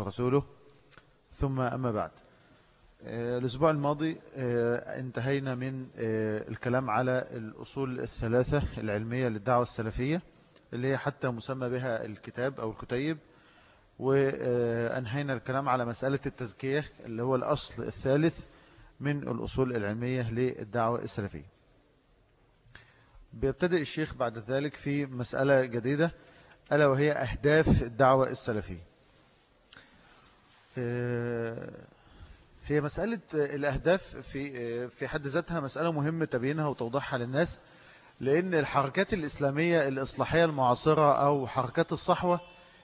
ورسوله. ثم أما بعد. آه، الأسبوع الماضي آه، انتهينا من آه، الكلام على الأصول الثلاثة العلمية للدعوة السلفية اللي هي حتى مسمى بها الكتاب أو الكتيب. وأنهينا الكلام على مسألة التزكية اللي هو الأصل الثالث من الأصول العلمية للدعوة السلفية. بيبتدئ الشيخ بعد ذلك في مسألة جديدة ألا وهي أهداف الدعوة السلفية. هي مسألة الأهداف في آه، في حد ذاتها مسألة مهمة تبينها وتوضيحها للناس لأن الحركات الإسلامية الإصلاحية المعاصرة أو حركات الصحوة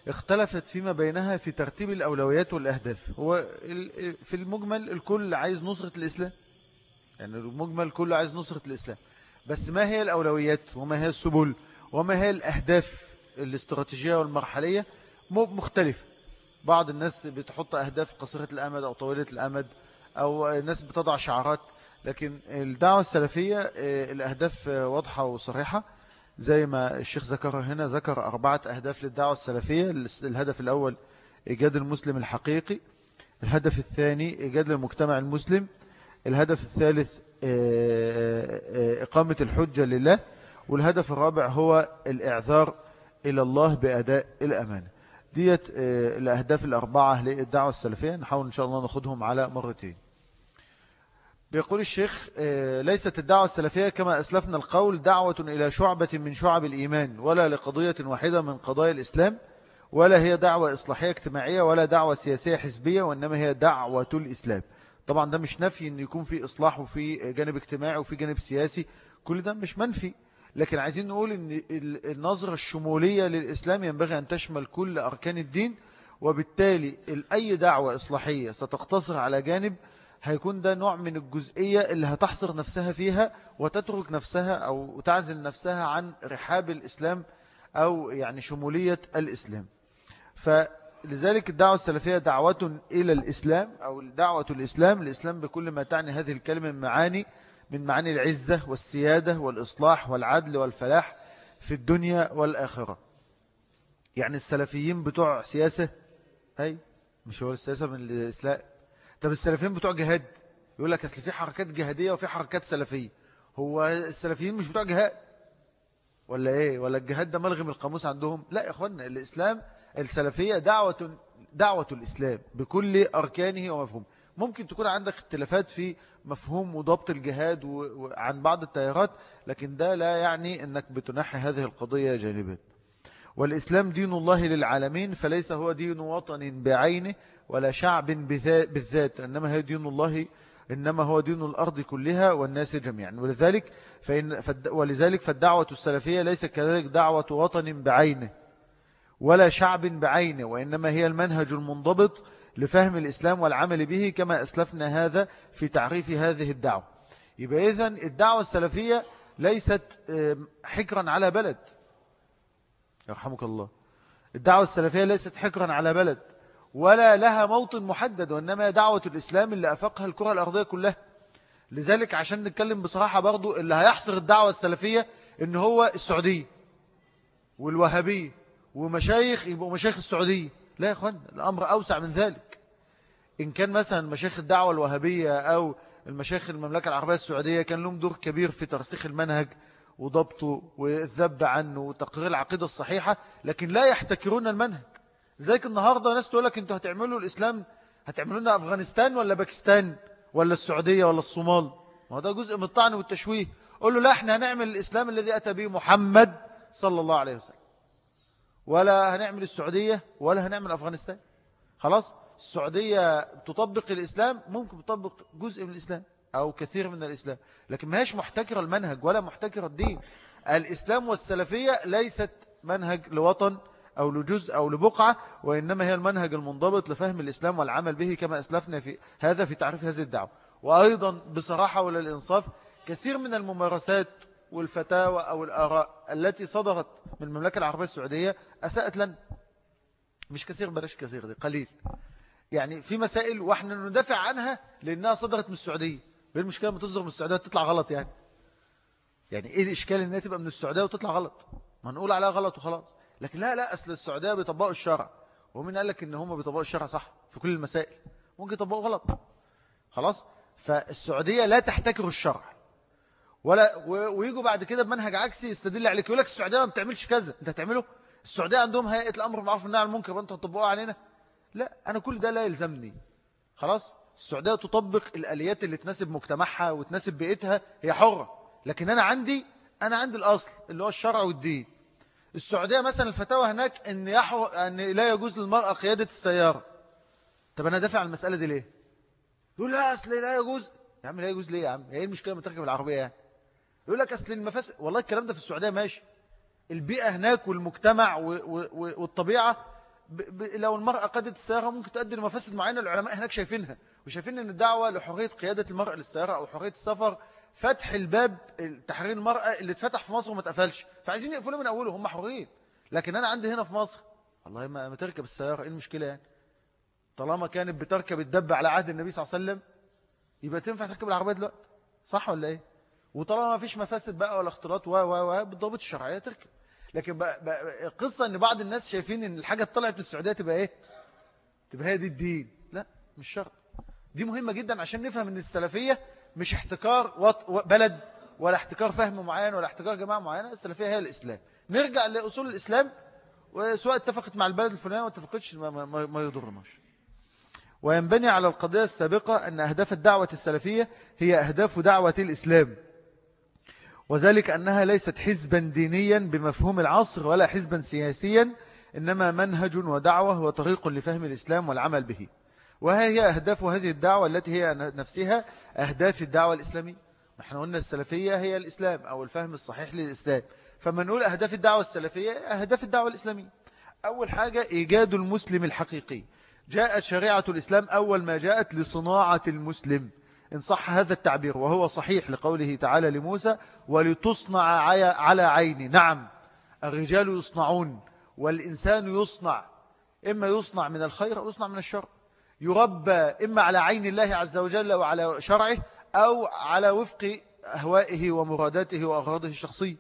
اختلفت فيما بينها في ترتيب الأولويات والأهداف. هو في المجمل الكل عايز نصرة الإسلام؟ يعني المجمل كله عايز نصرة الإسلام. بس ما هي الأولويات وما هي السبل وما هي الأهداف الاستراتيجية والمرحلية؟ مختلفة. بعض الناس بتحط أهداف قصيرة الأمد أو طويلة الأمد أو الناس بتضع شعارات لكن الدعوة السلفية آه، الأهداف واضحة وصريحة. زي ما الشيخ ذكر هنا ذكر أربعة أهداف للدعوة السلفية. الهدف الأول إيجاد المسلم الحقيقي. الهدف الثاني إيجاد المجتمع المسلم. الهدف الثالث آه، آه، إقامة الحجة لله. والهدف الرابع هو الإعذار إلى الله بأداء الأمانة. ديت آه، الأهداف الأربعة للدعوة السلفية. نحاول إن شاء الله ناخدهم على مرتين. بيقول الشيخ آه، ليست الدعوة السلفية كما أسلفنا القول دعوة إلى شعبة من شعب الإيمان ولا لقضية واحدة من قضايا الإسلام ولا هي دعوة إصلاحية اجتماعية ولا دعوة سياسية حزبية وإنما هي دعوة الإسلام. طبعا ده مش نفي أن يكون في إصلاح وفي جانب اجتماعي وفي جانب سياسي. كل ده مش منفي. لكن عايزين نقول إن النظرة الشمولية للإسلام ينبغي أن تشمل كل أركان الدين وبالتالي أي دعوة إصلاحية ستقتصر على جانب هيكون ده نوع من الجزئية اللي هتحصر نفسها فيها وتترك نفسها أو تعزل نفسها عن رحاب الإسلام أو يعني شمولية الإسلام. فلذلك الدعوة السلفية دعوة إلى الإسلام أو دعوة الإسلام الإسلام بكل ما تعني هذه الكلمة من معاني من معاني العزة والسيادة والإصلاح والعدل والفلاح في الدنيا والآخرة. يعني السلفيين بتوع سياسة أي مش هو السياسة من الإسلام طب السلفيين بتوع جهاد يقول لك أصل في حركات جهادية وفي حركات سلفية. هو السلفيين مش بتوع جهاد؟ ولا إيه؟ ولا الجهاد ده ملغم القاموس عندهم؟ لا يا أخوانا الإسلام السلفية دعوة دعوة الإسلام بكل أركانه ومفهومه. ممكن تكون عندك اختلافات في مفهوم وضبط الجهاد عن بعض التيارات لكن ده لا يعني أنك بتنحي هذه القضية جانبا. والإسلام دين الله للعالمين فليس هو دين وطن بعينه ولا شعب بالذات إنما هي دين الله إنما هو دين الأرض كلها والناس جميعا. ولذلك, فإن ولذلك فالدعوة السلفية ليس كذلك دعوة وطن بعينه ولا شعب بعينه وإنما هي المنهج المنضبط لفهم الإسلام والعمل به كما أسلفنا هذا في تعريف هذه الدعوة. يبقى إذن الدعوة السلفية ليست حكرا على بلد. يرحمك الله. الدعوة السلفية ليست حكرا على بلد ولا لها موطن محدد وإنما دعوة الإسلام اللي أفقها الكرة الأرضية كلها. لذلك عشان نتكلم بصراحة برضو اللي هيحصر الدعوة السلفية إن هو السعودية والوهابية ومشايخ يبقوا مشايخ السعودية. لا يا أخوان الأمر أوسع من ذلك. إن كان مثلا مشايخ الدعوة الوهابية أو المشايخ المملكة العربية السعودية كان لهم دور كبير في ترسيخ المنهج وضبطه والذب عنه وتقرير العقيدة الصحيحة لكن لا يحتكرون المنهج. ذلك النهاردة ناس تقول لك أنتوا هتعملوا الإسلام هتعملوا لنا أفغانستان ولا باكستان ولا السعودية ولا الصومال؟ ما ده جزء من الطعن والتشويه. قول له لا إحنا هنعمل الإسلام الذي أتى به محمد صلى الله عليه وسلم. ولا هنعمل السعودية ولا هنعمل أفغانستان. خلاص؟ السعودية تطبق الإسلام ممكن تطبق جزء من الإسلام أو كثير من الإسلام لكن ما هيش محتكرة المنهج ولا محتكرة الدين. الإسلام والسلفية ليست منهج لوطن أو لجزء أو لبقعة وإنما هي المنهج المنضبط لفهم الإسلام والعمل به كما أسلفنا في هذا في تعريف هذه الدعوة. وأيضا بصراحة وللإنصاف كثير من الممارسات والفتاوى أو الآراء التي صدرت من المملكة العربية السعودية أساءت لنا مش كثير بلاش كثير دي قليل. يعني في مسائل وإحنا ندافع عنها لأنها صدرت من السعودية. بين المشكلة ما تصدر من السعودية تطلع غلط يعني. يعني إيه الإشكال إنها تبقى من السعودية وتطلع غلط؟ ما نقول عليها غلط وخلاص. لكن لا لا أصل السعودية بيطبقوا الشرع. ومين قال لك إن هم بيطبقوا الشرع صح في كل المسائل. ممكن يطبقوا غلط. خلاص؟ فالسعودية لا تحتكر الشرع. ولا ويجوا بعد كده بمنهج عكسي يستدل عليك يقول لك السعودية ما بتعملش كذا. انت هتعمله؟ السعودية عندهم هيئة الأمر بالمعروف والنهي عن المنكر وانت هتطبقوها علينا. لا أنا كل ده لا يلزمني. خلاص؟ السعودية تطبق الآليات اللي تناسب مجتمعها وتناسب بيئتها هي حرة. لكن أنا عندي أنا عندي الأصل اللي هو الشرع والدين. السعودية مثلا الفتاوى هناك أن, يحو... أن لا يجوز للمرأة قيادة السيارة. طب أنا دافع عن المسألة دي ليه؟ يقول لا أصل لا يجوز. يا عم لا يجوز ليه يا عم؟ هي المشكلة ما تركب العربية يعني؟ يقول لك أصل المفاسد والله الكلام ده في السعودية ماشي. البيئة هناك والمجتمع والطبيعة ب... ب... لو المرأة قادت السيارة ممكن تؤدي لمفاسد معينة العلماء هناك شايفينها. وشايفين أن الدعوة لحرية قيادة المرأة للسيارة أو حرية السفر فتح الباب تحرير المرأة اللي اتفتح في مصر وما اتقفلش. فعايزين يقفلوا من أوله هم حرين. لكن أنا عندي هنا في مصر والله ما تركب السيارة إيه المشكلة يعني؟ طالما كانت بتركب الدب على عهد النبي صلى الله عليه وسلم يبقى تنفع تركب العربية دلوقتي؟ صح ولا إيه؟ وطالما ما فيش مفاسد بقى ولا اختلاط و و و بالضبط الشرعية تركب لكن بقى بقى القصة إن بعض الناس شايفين إن الحاجة طلعت من السعودية تبقى إيه؟ تبقى هي دي الدين. لا مش شرط. دي مهمة جدا عشان نفهم إن السلفية مش احتكار بلد ولا احتكار فهم معين ولا احتكار جماعة معينة السلفية هي الإسلام. نرجع لأصول الإسلام وسواء اتفقت مع البلد الفلانية ما اتفقتش ما, ما, ما يضرناش. وينبني على القضية السابقة أن أهداف الدعوة السلفية هي أهداف دعوة الإسلام. وذلك أنها ليست حزبا دينيا بمفهوم العصر ولا حزبا سياسيا إنما منهج ودعوة وطريق لفهم الإسلام والعمل به. وها هي أهداف هذه الدعوة التي هي نفسها أهداف الدعوة الإسلامية. نحن قلنا السلفية هي الإسلام أو الفهم الصحيح للإسلام. فما نقول أهداف الدعوة السلفية أهداف الدعوة الإسلامية. أول حاجة إيجاد المسلم الحقيقي. جاءت شريعة الإسلام أول ما جاءت لصناعة المسلم. إن صح هذا التعبير وهو صحيح لقوله تعالى لموسى ولتصنع على عيني. نعم الرجال يصنعون والإنسان يصنع. إما يصنع من الخير أو يصنع من الشر. يربى إما على عين الله عز وجل وعلى شرعه أو على وفق أهوائه ومراداته وأغراضه الشخصية.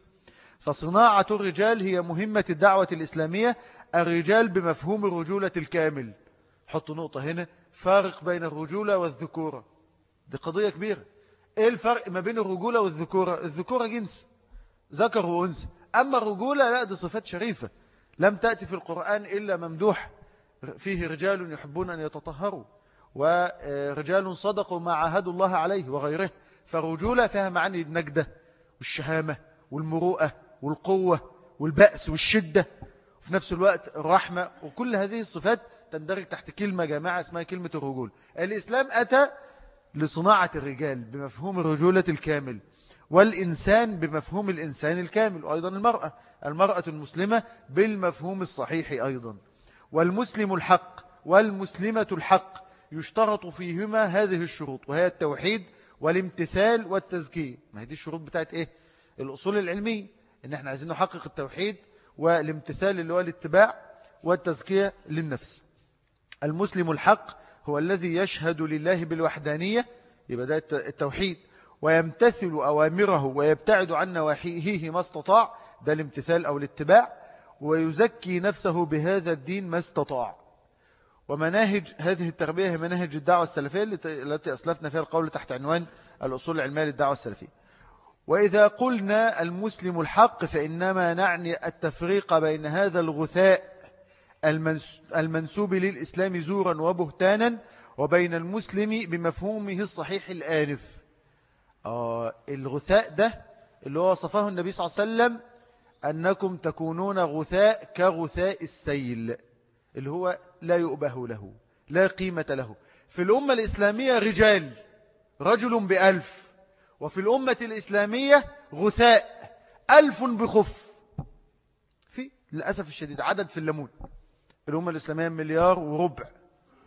فصناعة الرجال هي مهمة الدعوة الإسلامية الرجال بمفهوم الرجولة الكامل. حط نقطة هنا فارق بين الرجولة والذكورة. دي قضية كبيرة. إيه الفرق ما بين الرجولة والذكورة؟ الذكورة جنس ذكر وأنثى. أما الرجولة لا دي صفات شريفة. لم تأتي في القرآن إلا ممدوح. فيه رجال يحبون أن يتطهروا ورجال صدقوا ما عاهدوا الله عليه وغيره. فالرجولة فيها معاني النجدة والشهامة والمروءة والقوة والبأس والشدة. وفي نفس الوقت الرحمة. وكل هذه الصفات تندرج تحت كلمة جامعة اسمها كلمة الرجول. الإسلام أتى لصناعة الرجال بمفهوم الرجولة الكامل والإنسان بمفهوم الإنسان الكامل وأيضا المرأة المرأة المسلمة بالمفهوم الصحيح أيضا. والمسلم الحق والمسلمة الحق يشترط فيهما هذه الشروط وهي التوحيد والامتثال والتزكية. ما هي دي الشروط بتاعت إيه؟ الأصول العلمية إن إحنا عايزين نحقق التوحيد والامتثال اللي هو الاتباع والتزكية للنفس. المسلم الحق هو الذي يشهد لله بالوحدانية يبقى ده التوحيد. ويمتثل أوامره ويبتعد عن نواحيه ما استطاع ده الامتثال أو الاتباع. ويزكي نفسه بهذا الدين ما استطاع. ومناهج هذه التربية هي مناهج الدعوة السلفية التي أسلفنا فيها القول تحت عنوان الأصول العلمية للدعوة السلفية. وإذا قلنا المسلم الحق فإنما نعني التفريق بين هذا الغثاء المنسوب للإسلام زورا وبهتانا وبين المسلم بمفهومه الصحيح الآنف. آه الغثاء ده اللي هو وصفه النبي صلى الله عليه وسلم أنكم تكونون غثاء كغثاء السيل اللي هو لا يؤبه له لا قيمة له. في الأمة الإسلامية رجال رجل بألف. وفي الأمة الإسلامية غثاء ألف بخف. في للأسف الشديد عدد في الليمون. الأمة الإسلامية مليار وربع.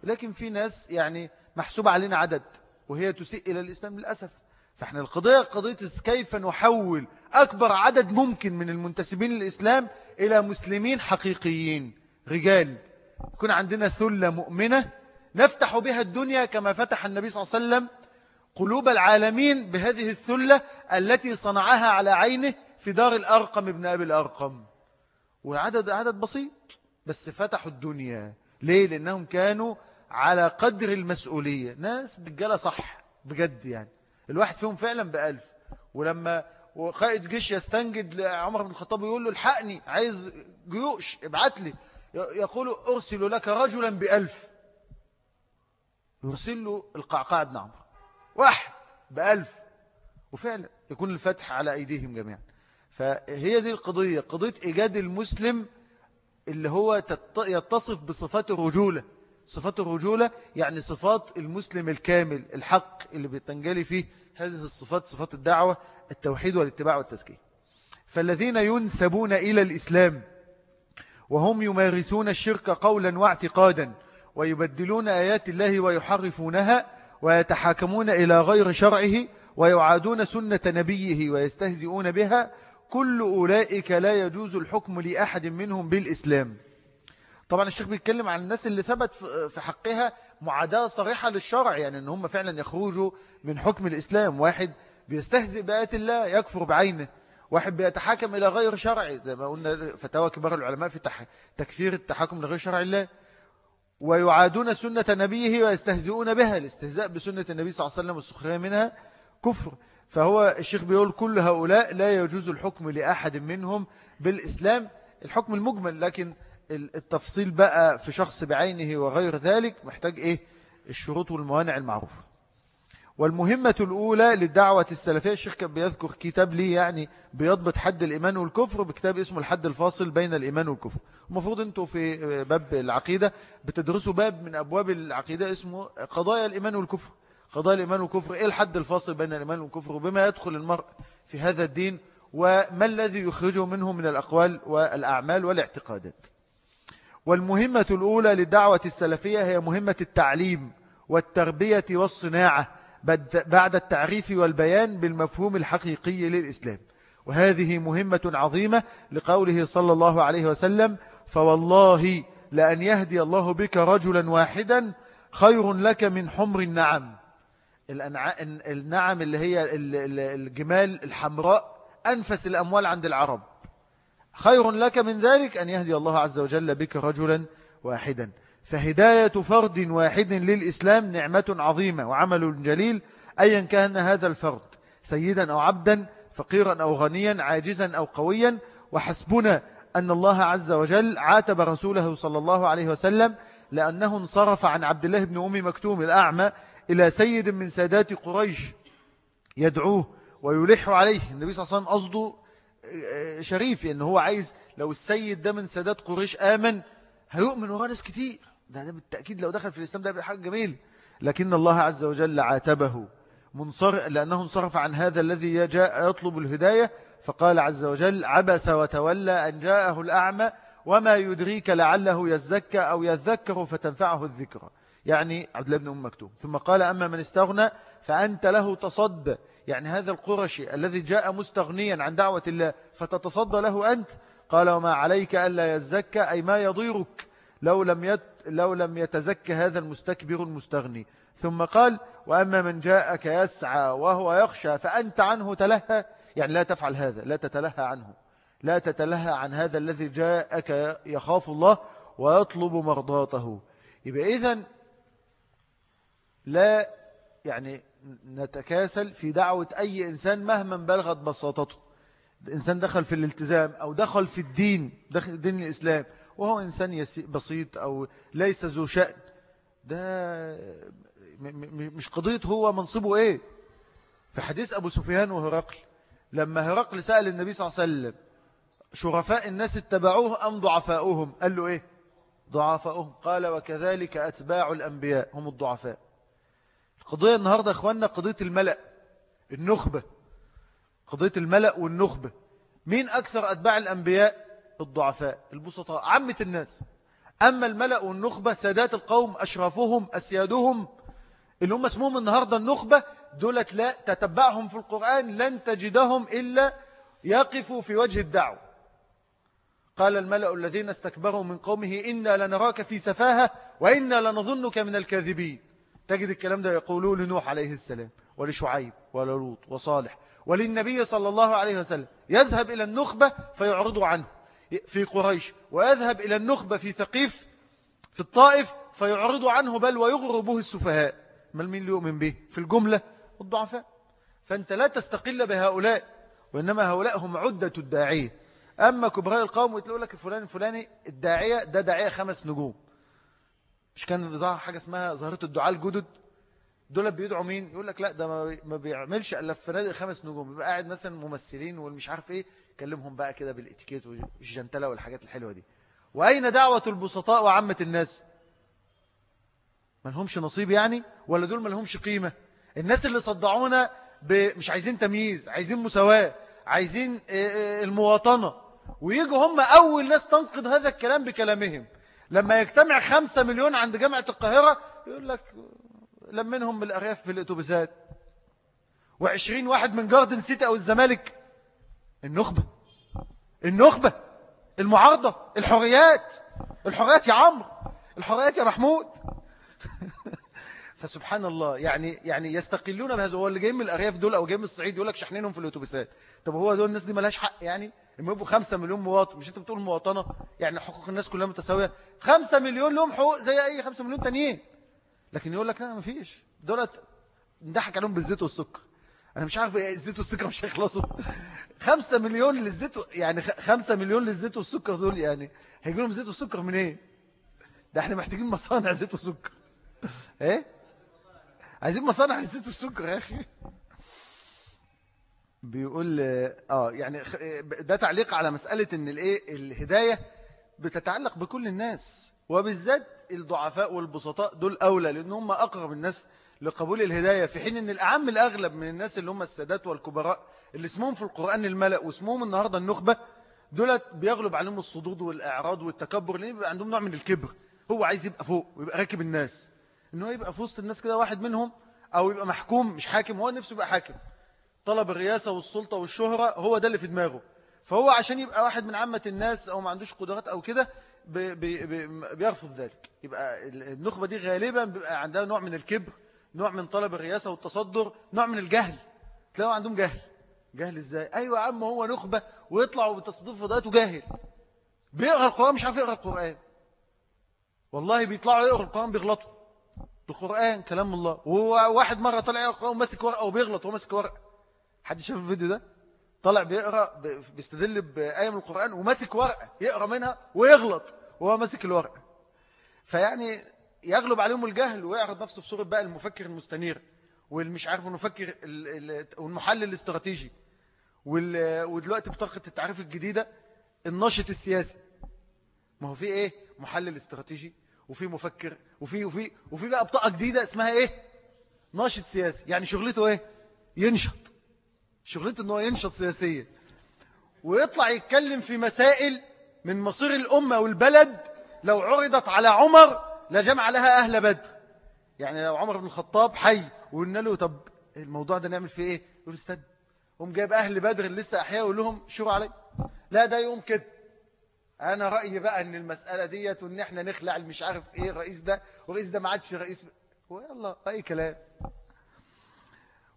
لكن في ناس يعني محسوب علينا عدد وهي تسيء إلى الإسلام للأسف. فإحنا القضية قضية كيف نحول أكبر عدد ممكن من المنتسبين للإسلام إلى مسلمين حقيقيين. رجال يكون عندنا ثلة مؤمنة نفتح بها الدنيا كما فتح النبي صلى الله عليه وسلم قلوب العالمين بهذه الثلة التي صنعها على عينه في دار الأرقم ابن أبي الأرقم. وعدد عدد بسيط. بس فتحوا الدنيا. ليه؟ لأنهم كانوا على قدر المسؤولية. ناس بجالة صح بجد يعني. الواحد فيهم فعلا بألف. ولما وقائد جيش يستنجد لعمر بن الخطاب ويقول له الحقني عايز جيوش ابعت لي. يقول أرسل لك رجلا بألف. يرسل له القعقاع بن عمرو. واحد بألف. وفعلا يكون الفتح على أيديهم جميعا. فهي دي القضية. قضية إيجاد المسلم اللي هو يتصف بصفات الرجولة. صفات الرجولة يعني صفات المسلم الكامل الحق اللي بتنجلي فيه هذه الصفات صفات الدعوة التوحيد والاتباع والتزكية. فالذين ينسبون إلى الإسلام وهم يمارسون الشرك قولا واعتقادا ويبدلون آيات الله ويحرفونها ويتحاكمون إلى غير شرعه ويعادون سنة نبيه ويستهزئون بها كل أولئك لا يجوز الحكم لأحد منهم بالإسلام. طبعا الشيخ بيتكلم عن الناس اللي ثبت في حقها معاداة صريحة للشرع يعني إن هم فعلا يخرجوا من حكم الإسلام. واحد بيستهزئ بآيات الله يكفر بعينه. واحد بيتحاكم إلى غير شرع زي ما قلنا فتاوى كبار العلماء في تكفير التحاكم لغير شرع الله. ويعادون سنة نبيه ويستهزئون بها. الاستهزاء بسنة النبي صلى الله عليه وسلم والسخرية منها كفر. فهو الشيخ بيقول كل هؤلاء لا يجوز الحكم لأحد منهم بالإسلام. الحكم المجمل لكن التفصيل بقى في شخص بعينه وغير ذلك محتاج إيه؟ الشروط والموانع المعروفة. والمهمة الأولى للدعوة السلفية الشيخ كان بيذكر كتاب لي يعني بيضبط حد الإيمان والكفر بكتاب اسمه الحد الفاصل بين الإيمان والكفر. المفروض أنتوا في باب العقيدة بتدرسوا باب من أبواب العقيدة اسمه قضايا الإيمان والكفر. قضايا الإيمان والكفر إيه الحد الفاصل بين الإيمان والكفر؟ وبما يدخل المرء في هذا الدين وما الذي يخرجه منه من الأقوال والأعمال والاعتقادات؟ والمهمة الأولى للدعوة السلفية هي مهمة التعليم والتربية والصناعة بعد التعريف والبيان بالمفهوم الحقيقي للإسلام. وهذه مهمة عظيمة لقوله صلى الله عليه وسلم فوالله لأن يهدي الله بك رجلا واحدا خير لك من حمر النعم. النعم اللي هي الجمال الحمراء أنفس الأموال عند العرب. خير لك من ذلك أن يهدي الله عز وجل بك رجلا واحدا. فهداية فرد واحد للإسلام نعمة عظيمة وعمل جليل أيا كان هذا الفرد سيدا أو عبدا فقيرا أو غنيا عاجزا أو قويا. وحسبنا أن الله عز وجل عاتب رسوله صلى الله عليه وسلم لأنه انصرف عن عبد الله بن أم مكتوم الأعمى إلى سيد من سادات قريش يدعوه ويلح عليه. النبي صلى الله عليه وسلم قصده آه، شريف أنه هو عايز لو السيد ده من سادات قريش آمن هيؤمن وراه ناس كتير. ده, ده بالتأكيد لو دخل في الإسلام ده حاجة جميل. لكن الله عز وجل عاتبه منصر لأنه انصرف عن هذا الذي جاء يطلب الهداية. فقال عز وجل عبس وتولى أن جاءه الأعمى وما يدريك لعله يزكى أو يذكر فتنفعه الذكرى. يعني عبد الله بن أم مكتوم. ثم قال أما من استغنى فأنت له تصد. يعني هذا القرشي الذي جاء مستغنيا عن دعوة الله فتتصدى له أنت. قال وما عليك ألا يزكى أي ما يضيرك لو لم, يت لو لم يتزكى هذا المستكبر المستغني. ثم قال وأما من جاءك يسعى وهو يخشى فأنت عنه تلهى. يعني لا تفعل هذا لا تتلهى عنه. لا تتلهى عن هذا الذي جاءك يخاف الله ويطلب مرضاته. يبقى إذن لا يعني نتكاسل في دعوة أي إنسان مهما بلغت بساطته. إنسان دخل في الالتزام أو دخل في الدين دخل دين الإسلام وهو إنسان بسيط أو ليس ذو شأن. ده مش قضية هو منصبه إيه. في حديث أبو سفيان وهرقل لما هرقل سأل النبي صلى الله عليه وسلم شرفاء الناس اتبعوه أم ضعفاؤهم؟ قال له إيه؟ ضعفاؤهم. قال وكذلك أتباع الأنبياء هم الضعفاء. القضية النهاردة أخواننا قضية الملأ النخبة. قضية الملأ والنخبة. مين أكثر أتباع الأنبياء؟ الضعفاء البسطاء عامة الناس. أما الملأ والنخبة سادات القوم أشرافهم أسيادهم اللي هم اسمهم النهاردة النخبة دولت لا تتبعهم في القرآن لن تجدهم إلا يقفوا في وجه الدعوة. قال الملأ الذين استكبروا من قومه إنا لنراك في سفاهة وإنا لنظنك من الكاذبين. تجد الكلام ده يقولون لنوح عليه السلام ولشعيب وللوط وصالح وللنبي صلى الله عليه وسلم. يذهب إلى النخبة فيعرضوا عنه في قريش ويذهب إلى النخبة في ثقيف في الطائف فيعرضوا عنه بل ويغرر به السفهاء. ما مين يؤمن به؟ في الجملة الضعفاء. فأنت لا تستقل بهؤلاء وإنما هؤلاء هم عدة الداعية. أما كبراء القوم وتقول لك الفلاني الفلاني الداعية ده داعية خمس نجوم. مش كان ظهر حاجة اسمها ظاهرة الدعاء الجدد؟ دول بيدعوا مين؟ يقول لك لا ده ما بيعملش إلا في فنادق خمس نجوم. يبقى قاعد مثلا ممثلين والمش عارف إيه كلمهم بقى كده بالإتيكيت والجنتلة والحاجات الحلوة دي. وأين دعوة البسطاء وعامة الناس؟ ما لهمش نصيب يعني؟ ولا دول ما لهمش قيمة؟ الناس اللي صدعونا مش عايزين تمييز عايزين مساواة عايزين المواطنة. ويجوا هم أول ناس تنقض هذا الكلام بكلامهم. لما يجتمع خمسة مليون عند جامعة القاهرة يقول لك لمنهم من الأرياف في الأتوبيسات. وعشرين واحد من جاردن سيتي أو الزمالك. النخبة. النخبة. المعارضة. الحريات. الحريات يا عمرو. الحريات يا محمود. فسبحان الله يعني يعني يستقلون بهذا. هو اللي جاي من الأرياف دول أو جاي من الصعيد يقول لك شحنينهم في الأتوبيسات. طب هو دول الناس دي مالهاش حق يعني لما يبقوا 5 مليون مواطن مش أنت بتقول مواطنة؟ يعني حقوق الناس كلها متساوية. 5 مليون لهم حقوق زي أي 5 مليون تانيين. لكن يقول لك لا ما فيش دولت نضحك عليهم بالزيت والسكر. أنا مش عارف إيه الزيت والسكر مش هيخلصوا. خمسة مليون للزيت يعني خمسة مليون للزيت والسكر دول يعني هيجي لهم زيت والسكر منين؟ إيه ده إحنا محتاجين مصانع زيت وسكر. إيه؟ عايزين مصانع للزيت والسكر يا أخي. بيقول آه يعني ده تعليق على مسألة إن الإيه الهداية بتتعلق بكل الناس وبالذات الضعفاء والبسطاء دول أولى لأن هم أقرب الناس لقبول الهداية في حين أن الأعم الأغلب من الناس اللي هم السادات والكبراء اللي اسمهم في القرآن الملأ واسمهم النهاردة النخبة دولت بيغلب عليهم الصدود والإعراض والتكبر لأن بيبقى عندهم نوع من الكبر هو عايز يبقى فوق ويبقى راكب الناس. أنه يبقى في وسط الناس كده واحد منهم أو يبقى محكوم مش حاكم هو نفسه يبقى حاكم. طلب الرئاسة والسلطة والشهرة هو ده اللي في دماغه. فهو عشان يبقى واحد من عامة الناس أو ما عندوش قدرات أو كده بي بي بيرفض ذلك. يبقى النخبة دي غالبا بيبقى عندها نوع من الكبر نوع من طلب الرئاسة والتصدر نوع من الجهل. تلاقوا عندهم جهل. جهل إزاي؟ أيوه يا عم هو نخبة ويطلعوا بالتصدير فضاءاته جاهل. بيقرأ القرآن مش عارف يقرأ القرآن. والله بيطلعوا يقرأ القرآن بيغلطوا. القرآن كلام الله. وهو واحد مرة طلع يقرأ وماسك ورقة وبيغلط وهو ماسك ورقة. حد شاف الفيديو ده؟ طلع بيقرأ بيستدل بآية من القرآن وماسك ورقة يقرأ منها ويغلط وهو ماسك الورقة. فيعني يغلب عليهم الجهل ويعرض نفسه في صورة بقى المفكر المستنير والمش عارف المفكر والمحلل الاستراتيجي ودلوقتي بطاقة التعريف الجديدة الناشط السياسي. ما هو في إيه؟ محلل استراتيجي وفي مفكر وفي وفي وفي بقى بطاقة جديدة اسمها إيه؟ ناشط سياسي. يعني شغلته إيه؟ ينشط. شغلته إن هو ينشط سياسيا. ويطلع يتكلم في مسائل من مصير الأمة والبلد. لو عرضت على عمر لجمع لها أهل بدر. يعني لو عمر بن الخطاب حي وقلنا له طب الموضوع ده نعمل فيه إيه؟ يقول استنى قوم جايب أهل بدر اللي لسه أحياء ويقول لهم شوروا علي لا ده يقوم كده. أنا رأيي بقى أن المسألة ديت وأن إحنا نخلع المش عارف إيه الرئيس ده والرئيس ده ما عادش رئيس. ويلا أي كلام.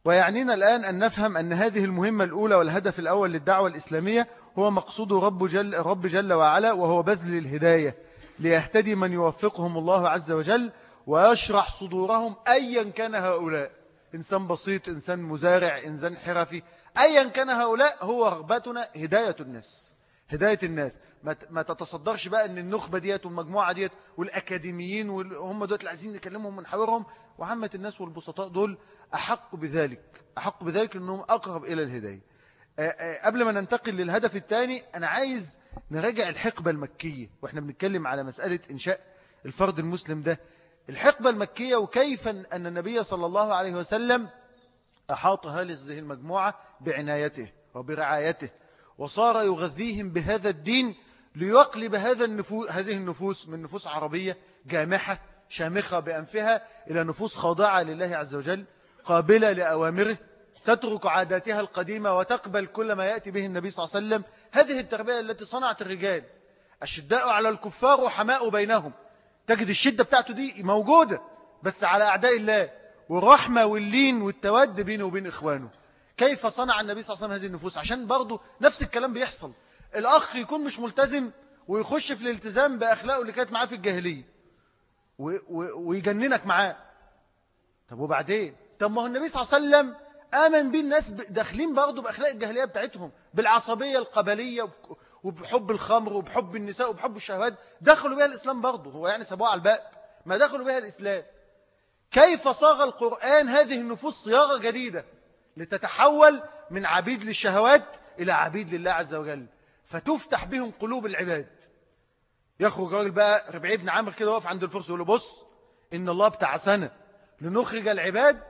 ويعنينا الآن أن نفهم أن هذه المهمة الأولى والهدف الأول للدعوة الإسلامية هو مقصود رب جل, رب جل وعلا وهو بذل الهداية ليهتدي من يوفقهم الله عز وجل ويشرح صدورهم أيا كان هؤلاء. إنسان بسيط إنسان مزارع إنسان حرفي أيا كان هؤلاء هو رغبتنا هداية الناس. هداية الناس. ما تتصدرش بقى إن النخبة ديت والمجموعة ديت والأكاديميين وهم دول اللي عايزين نكلمهم ونحاورهم. وعامة الناس والبسطاء دول أحق بذلك. أحق بذلك أنهم أقرب إلى الهداية. قبل ما ننتقل للهدف الثاني أنا عايز نراجع الحقبة المكية. وإحنا بنتكلم على مسألة إنشاء الفرد المسلم ده. الحقبة المكية وكيف أن النبي صلى الله عليه وسلم أحاط هذه المجموعة بعنايته وبرعايته. وصار يغذيهم بهذا الدين ليقلب هذا النفوس هذه النفوس من نفوس عربية جامحة شامخة بأنفها إلى نفوس خاضعة لله عز وجل قابلة لأوامره تترك عاداتها القديمة وتقبل كل ما يأتي به النبي صلى الله عليه وسلم. هذه التربية التي صنعت الرجال الشداء على الكفار وحماء بينهم. تجد الشدة بتاعته دي موجودة بس على أعداء الله والرحمة واللين والتود بينه وبين إخوانه. كيف صنع النبي صلى الله عليه وسلم هذه النفوس؟ عشان برضو نفس الكلام بيحصل. الأخ يكون مش ملتزم ويخش في الالتزام بأخلاقه اللي كانت معاه في الجاهلية. ويجننك معاه. طب وبعدين؟ طب ما هو النبي صلى الله عليه وسلم آمن بيه الناس داخلين برضه بأخلاق الجاهلية بتاعتهم. بالعصبية القبلية وبحب الخمر وبحب النساء وبحب الشهوات. دخلوا بها الإسلام برضه. هو يعني سبوها على الباب. ما دخلوا بها الإسلام. كيف صاغ القرآن هذه النفوس صياغة جديدة؟ لتتحول من عبيد للشهوات إلى عبيد لله عز وجل. فتفتح بهم قلوب العباد. يخرج راجل بقى ربعي بن عامر كده واقف عند الفرس يقول له بص إن الله ابتعثنا لنخرج العباد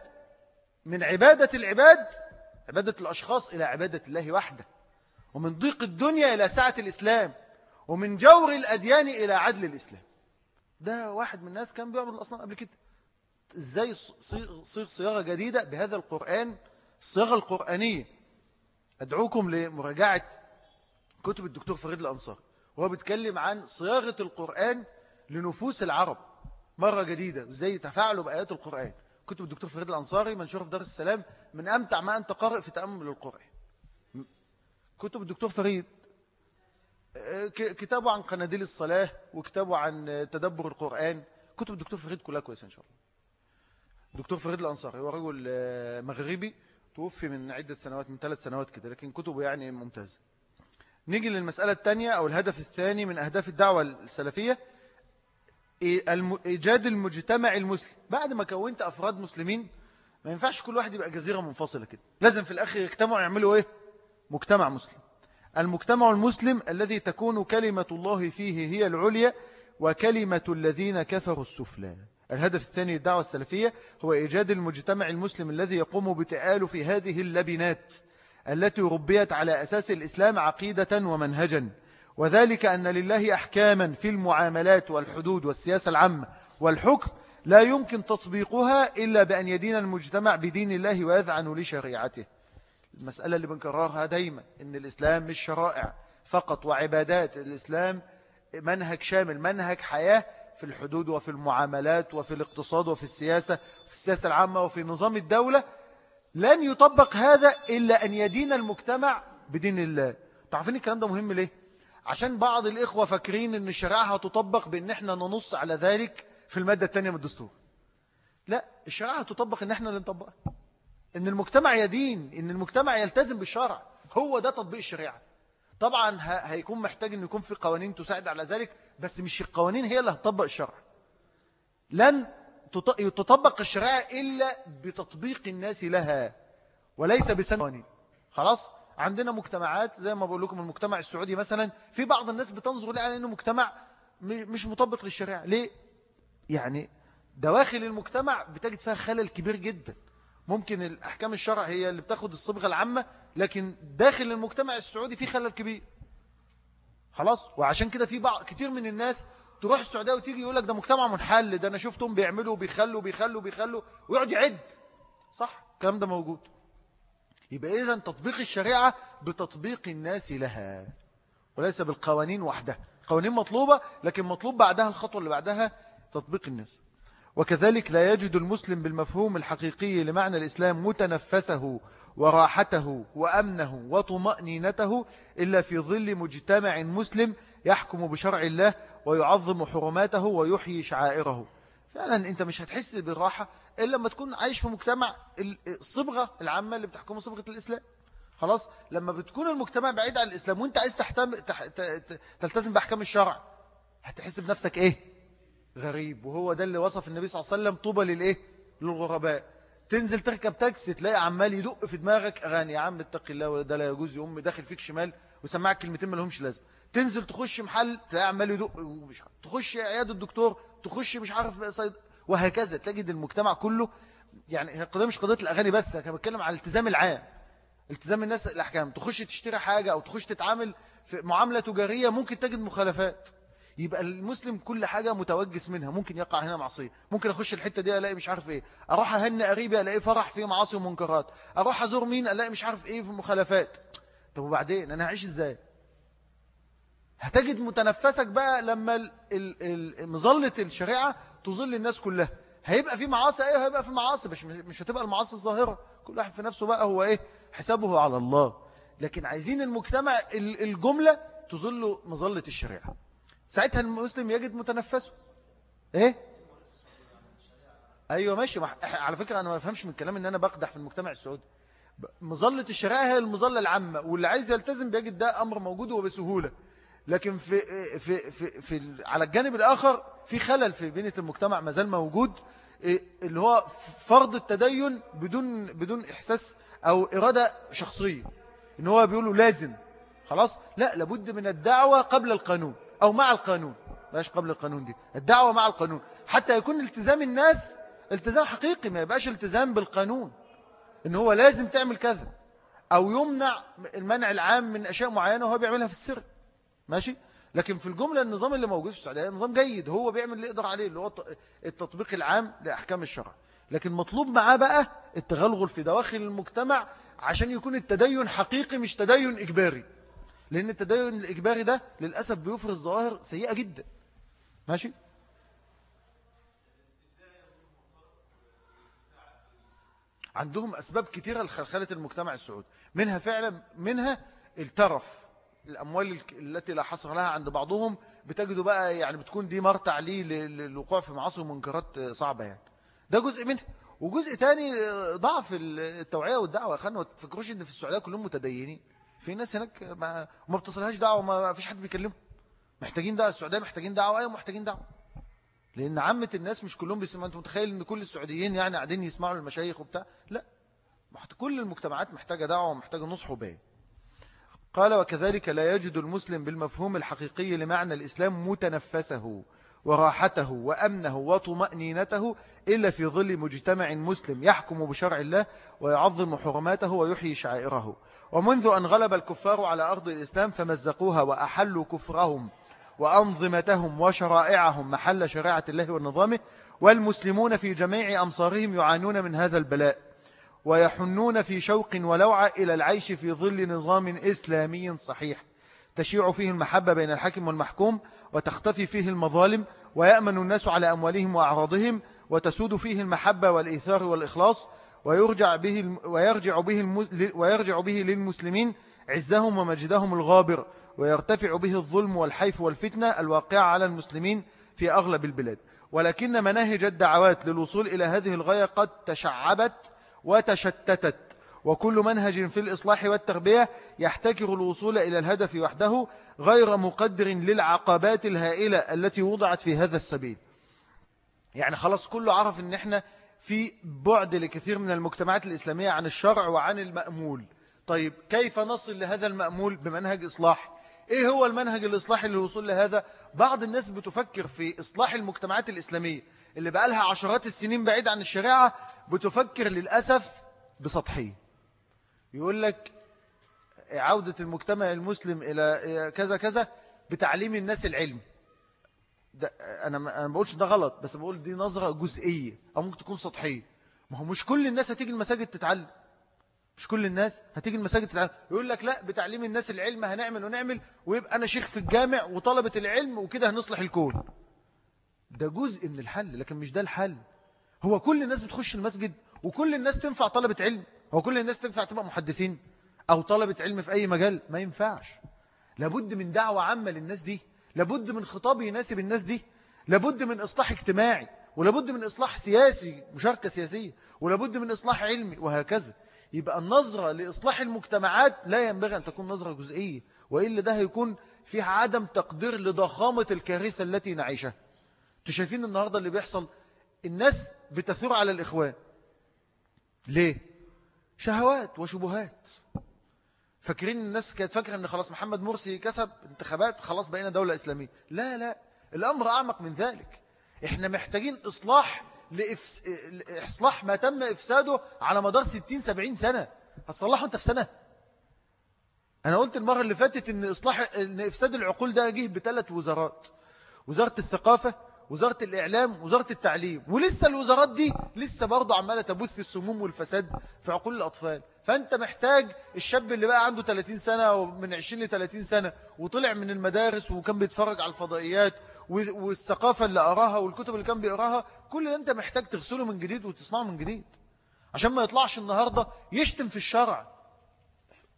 من عبادة العباد عبادة الأشخاص إلى عبادة الله وحده ومن ضيق الدنيا إلى سعة الإسلام ومن جور الأديان إلى عدل الإسلام. ده واحد من الناس كان بيعبد الأصنام قبل كده. إزاي صيغ صياغة جديدة بهذا القرآن الصياغة القرآنية. أدعوكم لمراجعة كتب الدكتور فريد الأنصار. وهو بيتكلم عن صياغة القرآن لنفوس العرب. مرة جديدة. وإزاي تفاعلوا بآيات القرآن. كتب الدكتور فريد الأنصاري منشورة في دار السلام من أمتع ما أنت قارئ في تأمل القرآن. كتب الدكتور فريد آه، كتابه عن قناديل الصلاة وكتابه عن تدبر القرآن. كتب الدكتور فريد كلها كويسة إن شاء الله. دكتور فريد الأنصاري هو رجل آه، مغربي. توفي من عدة سنوات من ثلاث سنوات كده لكن كتبه يعني ممتازة. نيجي للمسألة الثانية أو الهدف الثاني من أهداف الدعوة السلفية إيجاد المجتمع المسلم. بعد ما كونت أفراد مسلمين ما ينفعش كل واحد يبقى جزيرة منفصلة كده. لازم في الآخر يجتمعوا يعملوا إيه؟ مجتمع مسلم. المجتمع المسلم الذي تكون كلمة الله فيه هي العليا وكلمة الذين كفروا السفلى. الهدف الثاني للدعوة السلفية هو إيجاد المجتمع المسلم الذي يقوم بتآلف هذه اللبنات التي ربيت على أساس الإسلام عقيدة ومنهجا. وذلك أن لله أحكاما في المعاملات والحدود والسياسة العامة والحكم لا يمكن تطبيقها إلا بأن يدين المجتمع بدين الله ويذعن لشريعته. المسألة اللي بنكررها دايما إن الإسلام مش شرائع فقط وعبادات الإسلام منهج شامل منهج حياة في الحدود وفي المعاملات وفي الاقتصاد وفي السياسة وفي السياسة العامة وفي نظام الدولة لن يطبق هذا إلا أن يدين المجتمع بدين الله. تعرفين الكلام ده مهم ليه؟ عشان بعض الإخوة فاكرين أن الشريعة هتطبق بأن إحنا ننص على ذلك في المادة الثانية من الدستور. لا الشريعة هتطبق أن إحنا اللي نطبقها. أن المجتمع يدين أن المجتمع يلتزم بالشرع. هو ده تطبيق الشريعة. طبعا هيكون محتاج أن يكون في قوانين تساعد على ذلك بس مش القوانين هي اللي هتطبق الشرع. لن تطبق الشريعة إلا بتطبيق الناس لها وليس بسنوانين خلاص؟ عندنا مجتمعات زي ما بقول لكم المجتمع السعودي مثلا في بعض الناس بتنظر ليه على أنه مجتمع مش مطبق للشريعة. ليه؟ يعني دواخل المجتمع بتجد فيها خلل كبير جدا. ممكن الأحكام الشرع هي اللي بتاخد الصبغة العامة لكن داخل المجتمع السعودي في خلل كبير. خلاص؟ وعشان كده في بعض كتير من الناس تروح السعودية وتيجي يقول لك ده مجتمع منحل ده أنا شفتهم بيعملوا وبيخلوا بيخلوا بيخلوا ويقعد يعد. صح؟ الكلام ده موجود. يبقى إذا تطبيق الشريعة بتطبيق الناس لها وليس بالقوانين وحدها. قوانين مطلوبة لكن مطلوب بعدها الخطوة اللي بعدها تطبيق الناس. وكذلك لا يجد المسلم بالمفهوم الحقيقي لمعنى الإسلام متنفسه وراحته وأمنه وطمأنينته إلا في ظل مجتمع مسلم يحكم بشرع الله ويعظم حرماته ويحيي شعائره. فعلا أنت مش هتحس بالراحة إلا لما تكون عايش في مجتمع الصبغة العامة اللي بتحكمه صبغة الإسلام. خلاص لما بتكون المجتمع بعيد عن الإسلام وأنت عايز تحتم... تح... تلتزم بأحكام الشرع هتحس بنفسك إيه؟ غريب. وهو ده اللي وصف النبي صلى الله عليه وسلم طوبى للإيه؟ للغرباء. تنزل تركب تاكسي تلاقي عمال يدق في دماغك أغاني. يا عم اتق الله ولا ده لا يجوز. يوم داخل فيك شمال وسمعك كلمتين ما لهمش لازم تنزل تخش محل تلاقي عمال يدق ومش تخش عيادة الدكتور تخش مش عارف صيد وهكذا. تجد المجتمع كله يعني القضية مش قضية الأغاني بس أنا بتكلم على الالتزام العام. التزام الناس الأحكام. تخش تشتري حاجة أو تخش تتعامل في معاملة تجارية ممكن تجد مخالفات. يبقى المسلم كل حاجة متوجس منها. ممكن يقع هنا معصية. ممكن أخش الحتة دي ألاقي مش عارف إيه. أروح أهني قريبي ألاقي فرح فيه معاصي ومنكرات. أروح أزور مين ألاقي مش عارف إيه في مخالفات. طب وبعدين؟ أنا هعيش إزاي؟ هتجد متنفسك بقى لما مظلة الشريعة تظل الناس كلها. هيبقى في معاصي؟ إيه هيبقى في معاصي. مش مش هتبقى المعاصي الظاهرة. كل واحد في نفسه بقى هو إيه؟ حسابه على الله. لكن عايزين المجتمع الجملة تظل مظلة الشريعة. ساعتها المسلم يجد متنفسه. إيه؟ أيوه ماشي. على فكرة أنا ما افهمش من الكلام إن أنا بقدح في المجتمع السعودي. مظلة الشريعة هي المظلة العامة واللي عايز يلتزم بيجد ده أمر موجود وبسهولة. لكن في, في, في, في على الجانب الآخر في خلل في بنية المجتمع ما زال موجود إيه، اللي هو فرض التدين بدون بدون إحساس أو إرادة شخصية. إن هو بيقولوا لازم. خلاص؟ لا لابد من الدعوة قبل القانون. أو مع القانون. باش قبل القانون دي. الدعوة مع القانون. حتى يكون التزام الناس التزام حقيقي ما يبقاش التزام بالقانون. إن هو لازم تعمل كذا. أو يمنع المنع العام من أشياء معينة وهو بيعملها في السر. ماشي؟ لكن في الجملة النظام اللي موجود في السعودية نظام جيد. هو بيعمل اللي يقدر عليه اللي هو التطبيق العام لأحكام الشرع. لكن مطلوب معاه بقى التغلغل في دواخل المجتمع عشان يكون التدين حقيقي مش تدين إجباري. لأن التدين الإجباري ده للأسف بيفرز ظواهر سيئة جدا. ماشي؟ عندهم أسباب كثيرة لخلخلة المجتمع السعودي. منها فعلا منها الترف الأموال التي لا حصر لها عند بعضهم بتجدوا بقى يعني بتكون دي مرتع ليه للوقوع في معاصي ومنكرات صعبة يعني. ده جزء منه وجزء تاني ضعف التوعية والدعوة يا أخوانا ما تفكروش إن في السعودية كلهم متدينين. في ناس هناك ما, ما بتصلهاش دعوة ما فيش حد بيكلمهم. محتاجين دعوة السعودية محتاجين دعوة أيوة محتاجين دعوة. لأن عامة الناس مش كلهم بيسمعوا. أنت متخيل إن كل السعوديين يعني قاعدين يسمعوا المشايخ وبتاع؟ لا. كل المجتمعات محتاجة دعوة ومحتاجة نصح وبين قال وكذلك لا يجد المسلم بالمفهوم الحقيقي لمعنى الإسلام متنفسه. وراحته وأمنه وطمأنينته إلا في ظل مجتمع مسلم يحكم بشرع الله ويعظم حرماته ويحيي شعائره. ومنذ أن غلب الكفار على أرض الإسلام فمزقوها وأحلوا كفرهم وأنظمتهم وشرائعهم محل شريعة الله ونظامه والمسلمون في جميع أمصارهم يعانون من هذا البلاء ويحنون في شوق ولوعة إلى العيش في ظل نظام إسلامي صحيح. تشيع فيه المحبة بين الحاكم والمحكوم وتختفي فيه المظالم ويأمن الناس على أموالهم وأعراضهم وتسود فيه المحبة والإيثار والإخلاص ويرجع به ويرجع به ويرجع به للمسلمين عزهم ومجدهم الغابر ويرتفع به الظلم والحيف والفتنة الواقعة على المسلمين في أغلب البلاد. ولكن مناهج الدعوات للوصول إلى هذه الغاية قد تشعبت وتشتتت. وكل منهج في الإصلاح والتربية يحتكر الوصول إلى الهدف وحده غير مقدر للعقبات الهائلة التي وضعت في هذا السبيل. يعني خلاص كله عرف إن إحنا في بعد لكثير من المجتمعات الإسلامية عن الشرع وعن المأمول. طيب كيف نصل لهذا المأمول بمنهج إصلاح؟ إيه هو المنهج الإصلاحي للوصول لهذا؟ بعض الناس بتفكر في إصلاح المجتمعات الإسلامية اللي بقى لها عشرات السنين بعيد عن الشريعة بتفكر للأسف بسطحية. يقول لك عودة المجتمع المسلم إلى كذا كذا بتعليم الناس العلم. ده أنا ما بقولش ده غلط بس بقول دي نظرة جزئية أو ممكن تكون سطحية. ما هو مش كل الناس هتيجي المساجد تتعلم. مش كل الناس هتيجي المساجد تتعلم. يقول لك لا بتعليم الناس العلم هنعمل ونعمل ويبقى أنا شيخ في الجامع وطلبة العلم وكده هنصلح الكون. ده جزء من الحل لكن مش ده الحل. هو كل الناس بتخش المسجد وكل الناس تنفع طلبة علم. هو كل الناس تنفع تبقى محدثين أو طلبة علم في أي مجال؟ ما ينفعش. لابد من دعوة عامة للناس دي لابد من خطاب يناسب الناس دي لابد من إصلاح اجتماعي ولابد من إصلاح سياسي مشاركة سياسية ولابد من إصلاح علمي وهكذا. يبقى النظرة لإصلاح المجتمعات لا ينبغي أن تكون نظرة جزئية وإلا ده هيكون فيها عدم تقدير لضخامة الكارثة التي نعيشها. تشايفين النهاردة اللي بيحصل؟ الناس بتثور على الإخوان. ليه؟ شهوات وشبهات. فاكرين الناس كانت فاكرة أن خلاص محمد مرسي كسب انتخابات خلاص بقينا دولة إسلامية. لا لا الأمر أعمق من ذلك. إحنا محتاجين إصلاح لإفس... إصلاح ما تم إفساده على مدار 60-70 سنة. هتصلحه أنت في سنة. أنا قلت المرة اللي فاتت إن, إصلاح... إن إفساد العقول ده جه بثلاث وزارات. وزارة الثقافة وزارة الإعلام وزارة التعليم ولسه الوزارات دي لسه برضه عمالة تبث في السموم والفساد في عقول الأطفال. فأنت محتاج الشاب اللي بقى عنده 30 سنة ومن 20 ل 30 سنة وطلع من المدارس وكان بيتفرج على الفضائيات والثقافة اللي أراها والكتب اللي كان بيقراها كل ده أنت محتاج تغسله من جديد وتصنعه من جديد. عشان ما يطلعش النهاردة يشتم في الشرع.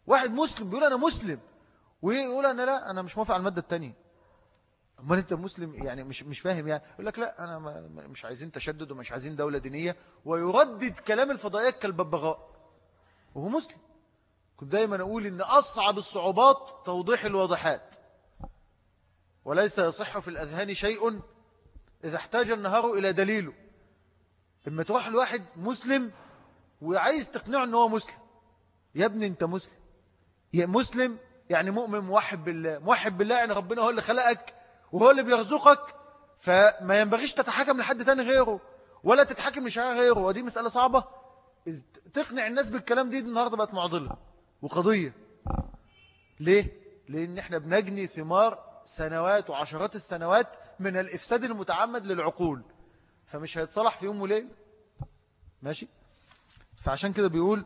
واحد مسلم بيقول أنا مسلم ويقول أنا لا أنا مش موافق على المادة التانية. امال انت مسلم يعني مش مش فاهم يعني. يقول لك لا أنا مش عايزين تشدد ومش عايزين دولة دينية. ويردد كلام الفضائيات كالببغاء. وهو مسلم. كنت دايما أقول إن أصعب الصعوبات توضيح الواضحات. وليس يصح في الأذهان شيء إذا احتاج النهار إلى دليله. اما تروح الواحد مسلم وعايز تقنعه إن هو مسلم يا ابني أنت مسلم. يا مسلم يعني مؤمن موحد بالله. موحد بالله يعني ربنا هو اللي خلقك. وهو اللي بيرزقك فما ينبغيش تتحكم لحد تاني غيره ولا تتحكم لشيء غيره. ودي مسألة صعبة. تقنع الناس بالكلام دي النهاردة بقت معضلة وقضية. ليه؟ لأن إحنا بنجني ثمار سنوات وعشرات السنوات من الإفساد المتعمد للعقول. فمش هيتصلح في يوم وليل ماشي؟ فعشان كده بيقول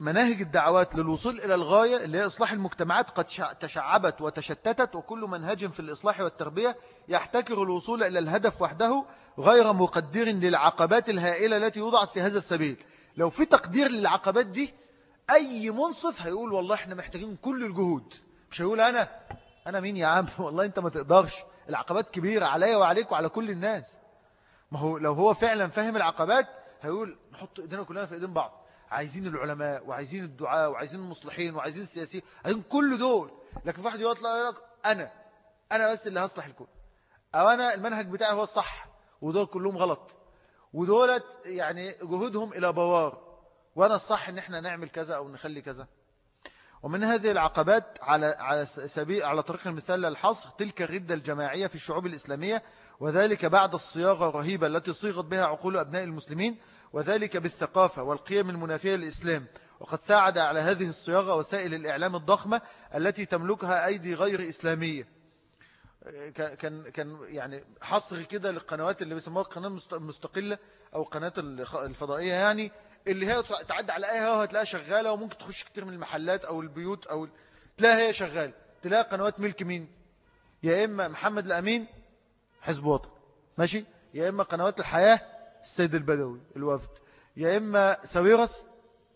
ومناهج الدعوات للوصول إلى الغاية اللي هي إصلاح المجتمعات قد تشعبت وتشتتت وكل منهج في الإصلاح والتربية يحتكر الوصول إلى الهدف وحده غير مقدر للعقبات الهائلة التي وضعت في هذا السبيل. لو في تقدير للعقبات دي أي منصف هيقول والله إحنا محتاجين كل الجهود. مش هيقول أنا أنا مين يا عم؟ والله أنت ما تقدرش. العقبات كبيرة عليا وعليك وعلى كل الناس. ما هو لو هو فعلا فاهم العقبات هيقول نحط إيدينا كلنا في إيدين بعض. عايزين العلماء وعايزين الدعاء وعايزين المصلحين وعايزين السياسيين عايزين كل دول. لكن في واحد يطلع لك أنا أنا بس اللي هصلح الكل أو أنا المنهج بتاعي هو الصح ودول كلهم غلط. ودولت يعني جهودهم إلى بوار. وأنا الصح إن إحنا نعمل كذا أو نخلي كذا. ومن هذه العقبات على على سبيل على طريق المثال للحصر تلك الردة الجماعية في الشعوب الإسلامية وذلك بعد الصياغة الرهيبة التي صيغت بها عقول أبناء المسلمين وذلك بالثقافة والقيم المنافية للإسلام. وقد ساعد على هذه الصياغة وسائل الإعلام الضخمة التي تملكها أيدي غير إسلامية. كان كان يعني حصر كده للقنوات اللي بيسموها قناة مستقلة أو قناة الفضائية يعني اللي هي تعدي على أي قهوة هتلاقيها شغالة وممكن تخش كتير من المحلات أو البيوت أو تلاقيها هي شغالة. تلاقي قنوات ملك مين؟ يا إما محمد الأمين حزب وطني. ماشي؟ يا إما قنوات الحياة السيد البدوي الوفد. يا إما ساويرس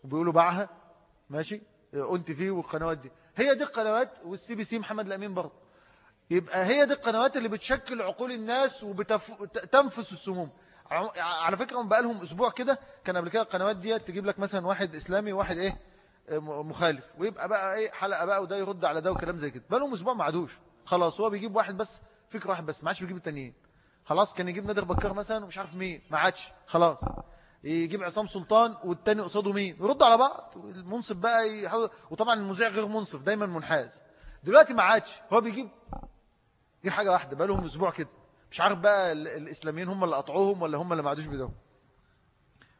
وبيقولوا باعها. ماشي؟ ON TV والقنوات دي. هي دي القنوات وال CBC محمد الأمين برضه. يبقى هي دي القنوات اللي بتشكل عقول الناس وتنفث السموم. على فكرة هم بقى لهم أسبوع كده كان قبل كده القنوات دي تجيب لك مثلا واحد إسلامي وواحد إيه؟ مخالف. ويبقى بقى إيه؟ حلقة بقى وده يرد على ده وكلام زي كده. بقى لهم أسبوع ما عادوش. خلاص هو بيجيب واحد بس فكرة واحد بس ما عادش بيجيب التانيين. خلاص كان يجيب نادر بكار مثلا ومش عارف مين ما عادش. خلاص. يجيب عصام سلطان والتاني قصاده مين؟ ويردوا على بعض. المنصف بقى يحاول وطبعا المذيع غير منصف دايما منحاز. دلوقتي ما عادش. هو بيجيب دي حاجة واحدة بقى لهم أسبوع كده. مش عارف بقى الإسلاميين هم اللي قطعوهم ولا هم اللي ما عادوش بيدهم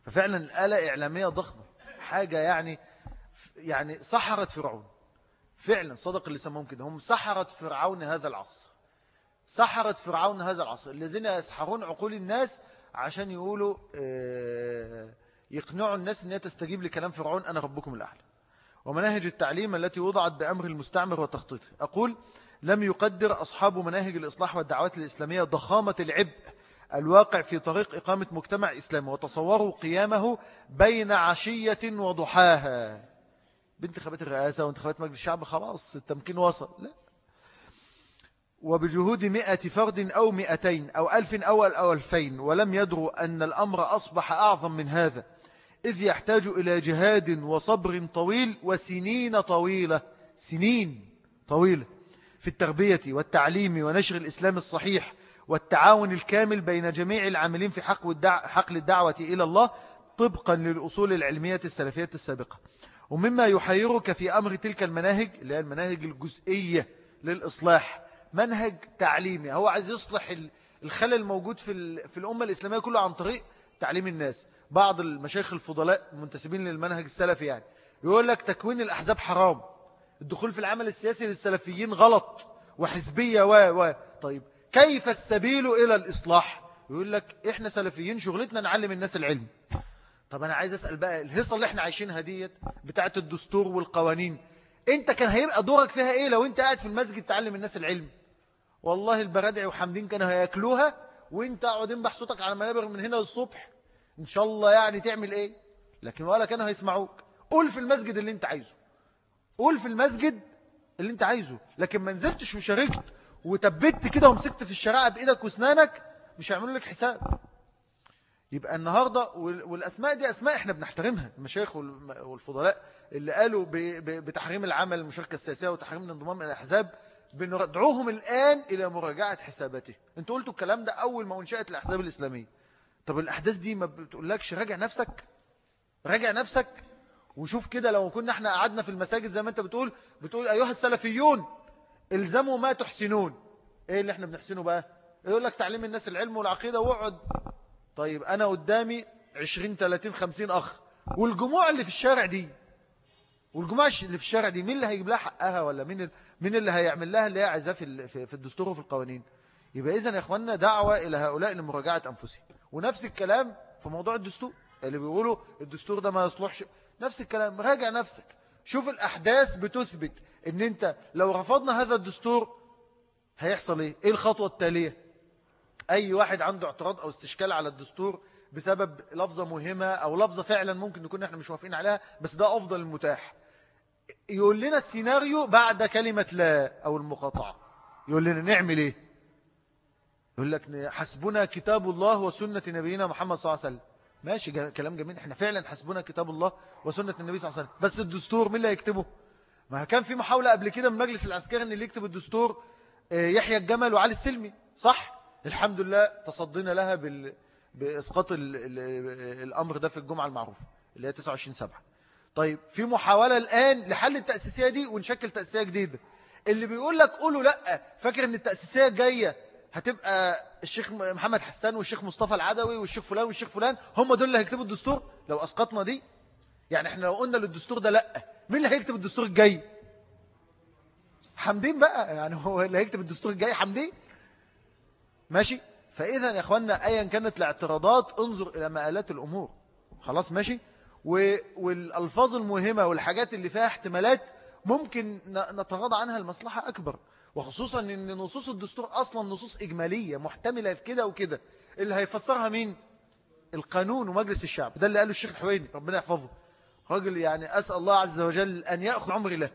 ففعلا الآلة إعلامية ضخمة. حاجة يعني يعني سحرت فرعون. فعلا صدق اللي سموهم كده. هم سحرت فرعون هذا العصر. سحرت فرعون هذا العصر. الذين يسحرون عقول الناس عشان يقولوا آه، يقنعوا الناس أن تستجيب لكلام فرعون أنا ربكم الأعلى. ومناهج التعليم التي وضعت بأمر المستعمر وتخطيطه أقول لم يقدر أصحاب مناهج الإصلاح والدعوات الإسلامية ضخامة العبء الواقع في طريق إقامة مجتمع إسلامي وتصوروا قيامه بين عشية وضحاها. بانتخابات الرئاسة وانتخابات مجلس الشعب خلاص التمكين وصل. لا. وبجهود مئة فرد أو مئتين أو ألف أو ألفين ولم يدروا أن الأمر أصبح أعظم من هذا إذ يحتاج إلى جهاد وصبر طويل وسنين طويلة سنين طويلة في التربية والتعليم ونشر الإسلام الصحيح والتعاون الكامل بين جميع العاملين في حقل الدعوة إلى الله طبقا للأصول العلمية السلفية السابقة. ومما يحيرك في أمر تلك المناهج اللي هي المناهج الجزئية للإصلاح منهج تعليمي هو عايز يصلح الخلل الموجود في في الأمة الإسلامية كله عن طريق تعليم الناس. بعض المشايخ الفضلاء المنتسبين للمنهج السلفي يعني يقول لك تكوين الأحزاب حرام الدخول في العمل السياسي للسلفيين غلط وحزبية و و طيب كيف السبيل إلى الإصلاح؟ يقول لك إحنا سلفيين شغلتنا نعلم الناس العلم. طب أنا عايز أسأل بقى الهصة اللي إحنا عايشينها ديت بتاعت الدستور والقوانين أنت كان هيبقى دورك فيها إيه لو أنت قاعد في المسجد تعلم الناس العلم؟ والله البرادع وحمدين كانوا هياكلوها وانت قاعدين بحصوتك على المنابر من هنا للصبح. إن شاء الله يعني تعمل إيه؟ لكن ولا كانوا هيسمعوك. قول في المسجد اللي انت عايزه. قول في المسجد اللي انت عايزه. لكن ما نزلتش وشاركت وتبت كده ومسكت في الشريعة بإيدك وأسنانك مش هيعملوا لك حساب. يبقى النهاردة والأسماء دي أسماء إحنا بنحترمها. المشايخ والفضلاء اللي قالوا بتحريم العمل المشاركة السياسية وتحريم الانضمام إلى الأحزاب بندعوهم الآن إلى مراجعة حساباته أنتوا قلتوا الكلام ده أول ما انشأت الأحزاب الإسلامية. طب الأحداث دي ما بتقولكش راجع نفسك؟ راجع نفسك؟ وشوف كده لو كنا إحنا قعدنا في المساجد زي ما انت بتقول بتقول أيها السلفيون الزموا ما تحسنون. إيه اللي إحنا بنحسنه بقى؟ يقول لك تعليم الناس العلم والعقيدة واقعد طيب أنا قدامي 20 30 50 أخ. والجموع اللي في الشارع دي والجموع اللي في الشارع دي مين اللي هيجيب لها حقها ولا مين مين اللي هيعمل لها اللي هي عايزاه في في الدستور وفي القوانين؟ يبقى إذن يا إخواننا دعوة إلى هؤلاء لمراجعة أنفسهم. ونفس الكلام في موضوع الدستور اللي بيقولوا الدستور ده ما يصلحش. نفس الكلام راجع نفسك. شوف الأحداث بتثبت إن أنت لو رفضنا هذا الدستور هيحصل إيه؟ إيه الخطوة التالية؟ أي واحد عنده اعتراض أو استشكال على الدستور بسبب لفظة مهمة أو لفظة فعلا ممكن نكون إحنا مش موافقين عليها بس ده أفضل المتاح. يقول لنا السيناريو بعد كلمة لا أو المقاطعة. يقول لنا نعمل إيه؟ يقول لك حسبنا كتاب الله وسنة نبينا محمد صلى الله عليه وسلم. ماشي كلام جميل. إحنا فعلا حسبنا كتاب الله وسنة النبي صلى الله عليه وسلم. بس الدستور مين اللي هيكتبه؟ ما كان في محاولة قبل كده من مجلس العسكري إن اللي يكتب الدستور آه، يحيى الجمل وعلي السلمي. صح؟ الحمد لله تصدينا لها بال... بإسقاط ال... ال... الأمر ده في الجمعة المعروفة اللي هي 29 سبعة. طيب في محاولة الآن لحل التأسيسية دي ونشكل تأسيسية جديدة. اللي بيقول لك قولوا لأ فاكر إن التأسيسية الجاية هتبقى الشيخ محمد حسان والشيخ مصطفى العدوي والشيخ فلان والشيخ فلان هم دول اللي هيكتبوا الدستور؟ لو أسقطنا دي؟ يعني إحنا لو قلنا للدستور ده لأ مين اللي هيكتب الدستور الجاي؟ حمدين بقى يعني هو اللي هيكتب الدستور الجاي حمدين ماشي؟ فإذا يا أخوانا أيا كانت الاعتراضات انظر إلى مآلات الأمور. خلاص؟ ماشي؟ والألفاظ المهمة والحاجات اللي فيها احتمالات ممكن نتغاضى عنها المصلحة أكبر. وخصوصا أن نصوص الدستور أصلا نصوص إجمالية محتملة كده وكده. اللي هيفسرها مين؟ القانون ومجلس الشعب. ده اللي قاله الشيخ الحويني. ربنا يحفظه. رجل يعني أسأل الله عز وجل أن يأخذ عمري له.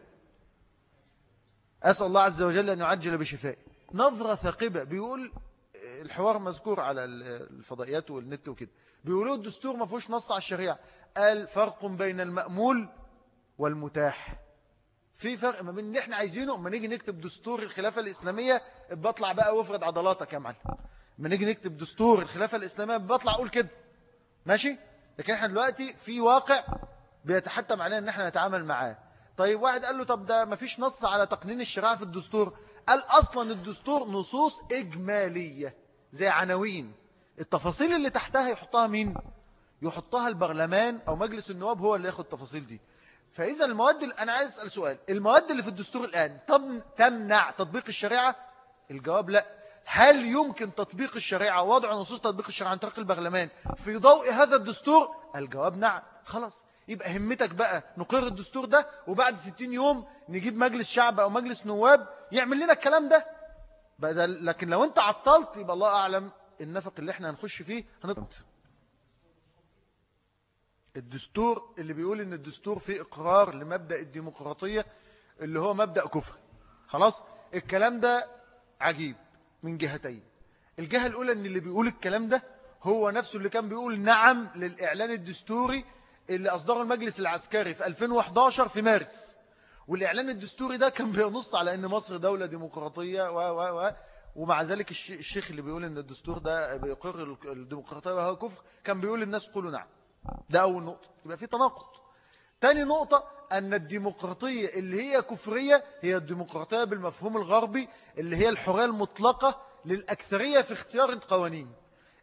أسأل الله عز وجل أن يعجل بشفائي. نظرة ثاقبة. بيقول الحوار مذكور على الفضائيات والنت وكده. بيقولوا الدستور ما فيهوش نص على الشريعة. قال فرق بين المأمول والمتاح. في فرق ما بين اللي إحنا عايزينه أما نيجي نكتب دستور الخلافة الإسلامية بطلع بقى وافرد عضلاتك يا معلم. أما نيجي نكتب دستور الخلافة الإسلامية بطلع أقول كده. ماشي؟ لكن إحنا دلوقتي في واقع بيتحتم علينا إن إحنا نتعامل معاه. طيب واحد قال له طب ده ما فيش نص على تقنين الشريعة في الدستور. قال أصلا الدستور نصوص إجمالية زي عناوين. التفاصيل اللي تحتها يحطها مين؟ يحطها البرلمان أو مجلس النواب هو اللي ياخد التفاصيل دي. فإذا المواد أنا عايز أسأل سؤال. المواد اللي في الدستور الآن تمنع تطبيق الشريعة؟ الجواب لا. هل يمكن تطبيق الشريعة وضع نصوص تطبيق الشريعة عن طريق البرلمان في ضوء هذا الدستور؟ الجواب نعم. خلاص. يبقى همتك بقى نقر الدستور ده وبعد 60 يوم نجيب مجلس شعب أو مجلس نواب يعمل لنا الكلام ده. بدل لكن لو أنت عطلت يبقى الله أعلم النفق اللي إحنا هنخش فيه هنطمت الدستور اللي بيقول إن الدستور فيه إقرار لمبدأ الديمقراطية اللي هو مبدأ كفر. خلاص؟ الكلام ده عجيب من جهتين. الجهة الأولى إن اللي بيقول الكلام ده هو نفسه اللي كان بيقول نعم للإعلان الدستوري اللي أصدره المجلس العسكري في 2011 في مارس. والإعلان الدستوري ده كان بينص على أن مصر دولة ديمقراطية و و و ومع ذلك الشيخ اللي بيقول أن الدستور ده بيقر الديمقراطية وهو كفر كان بيقول للناس قولوا نعم. ده أول نقطة. يبقى في تناقض. تاني نقطة أن الديمقراطية اللي هي كفرية هي الديمقراطية بالمفهوم الغربي اللي هي الحرية المطلقة للأكثرية في اختيار القوانين.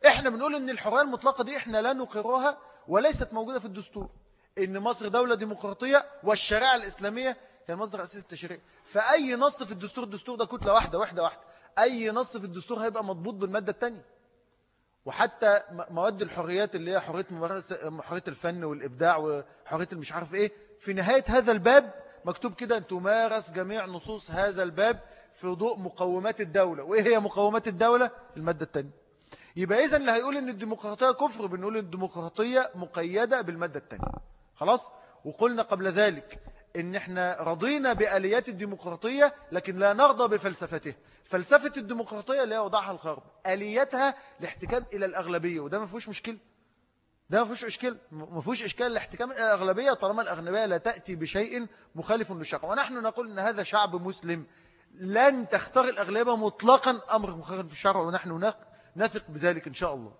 إحنا بنقول إن الحرية المطلقة دي إحنا لا نقرها وليست موجودة في الدستور. إن مصر دولة ديمقراطية والشريعة الإسلامية هي المصدر الأساسي التشريعي فأي نص في الدستور الدستور ده كتلة واحدة واحدة واحدة. أي نص في الدستور هيبقى مضبوط بالمادة الثانية وحتى مواد الحريات اللي هي حرية, حرية الفن والإبداع وحرية المش عارف إيه في نهاية هذا الباب مكتوب كده أن تمارس جميع نصوص هذا الباب في ضوء مقومات الدولة. وإيه هي مقومات الدولة؟ المادة الثانية يبقى إذا اللي هيقول إن الديمقراطية كفر بنقول الديمقراطية مقيدة بالمادة الثانية خلاص؟ وقلنا قبل ذلك إن إحنا رضينا بآليات الديمقراطية لكن لا نرضى بفلسفته. فلسفة الديمقراطية اللي وضعها الغرب. آلياتها الاحتكام إلى الأغلبية وده ما فيهوش مشكلة. ده ما فيهوش إشكال ما فيهوش إشكال الاحتكام إلى الأغلبية طالما الأغلبية لا تأتي بشيء مخالف للشرع. ونحن نقول أن هذا شعب مسلم لن تختار الأغلبية مطلقا أمر مخالف للشرع ونحن نثق بذلك إن شاء الله.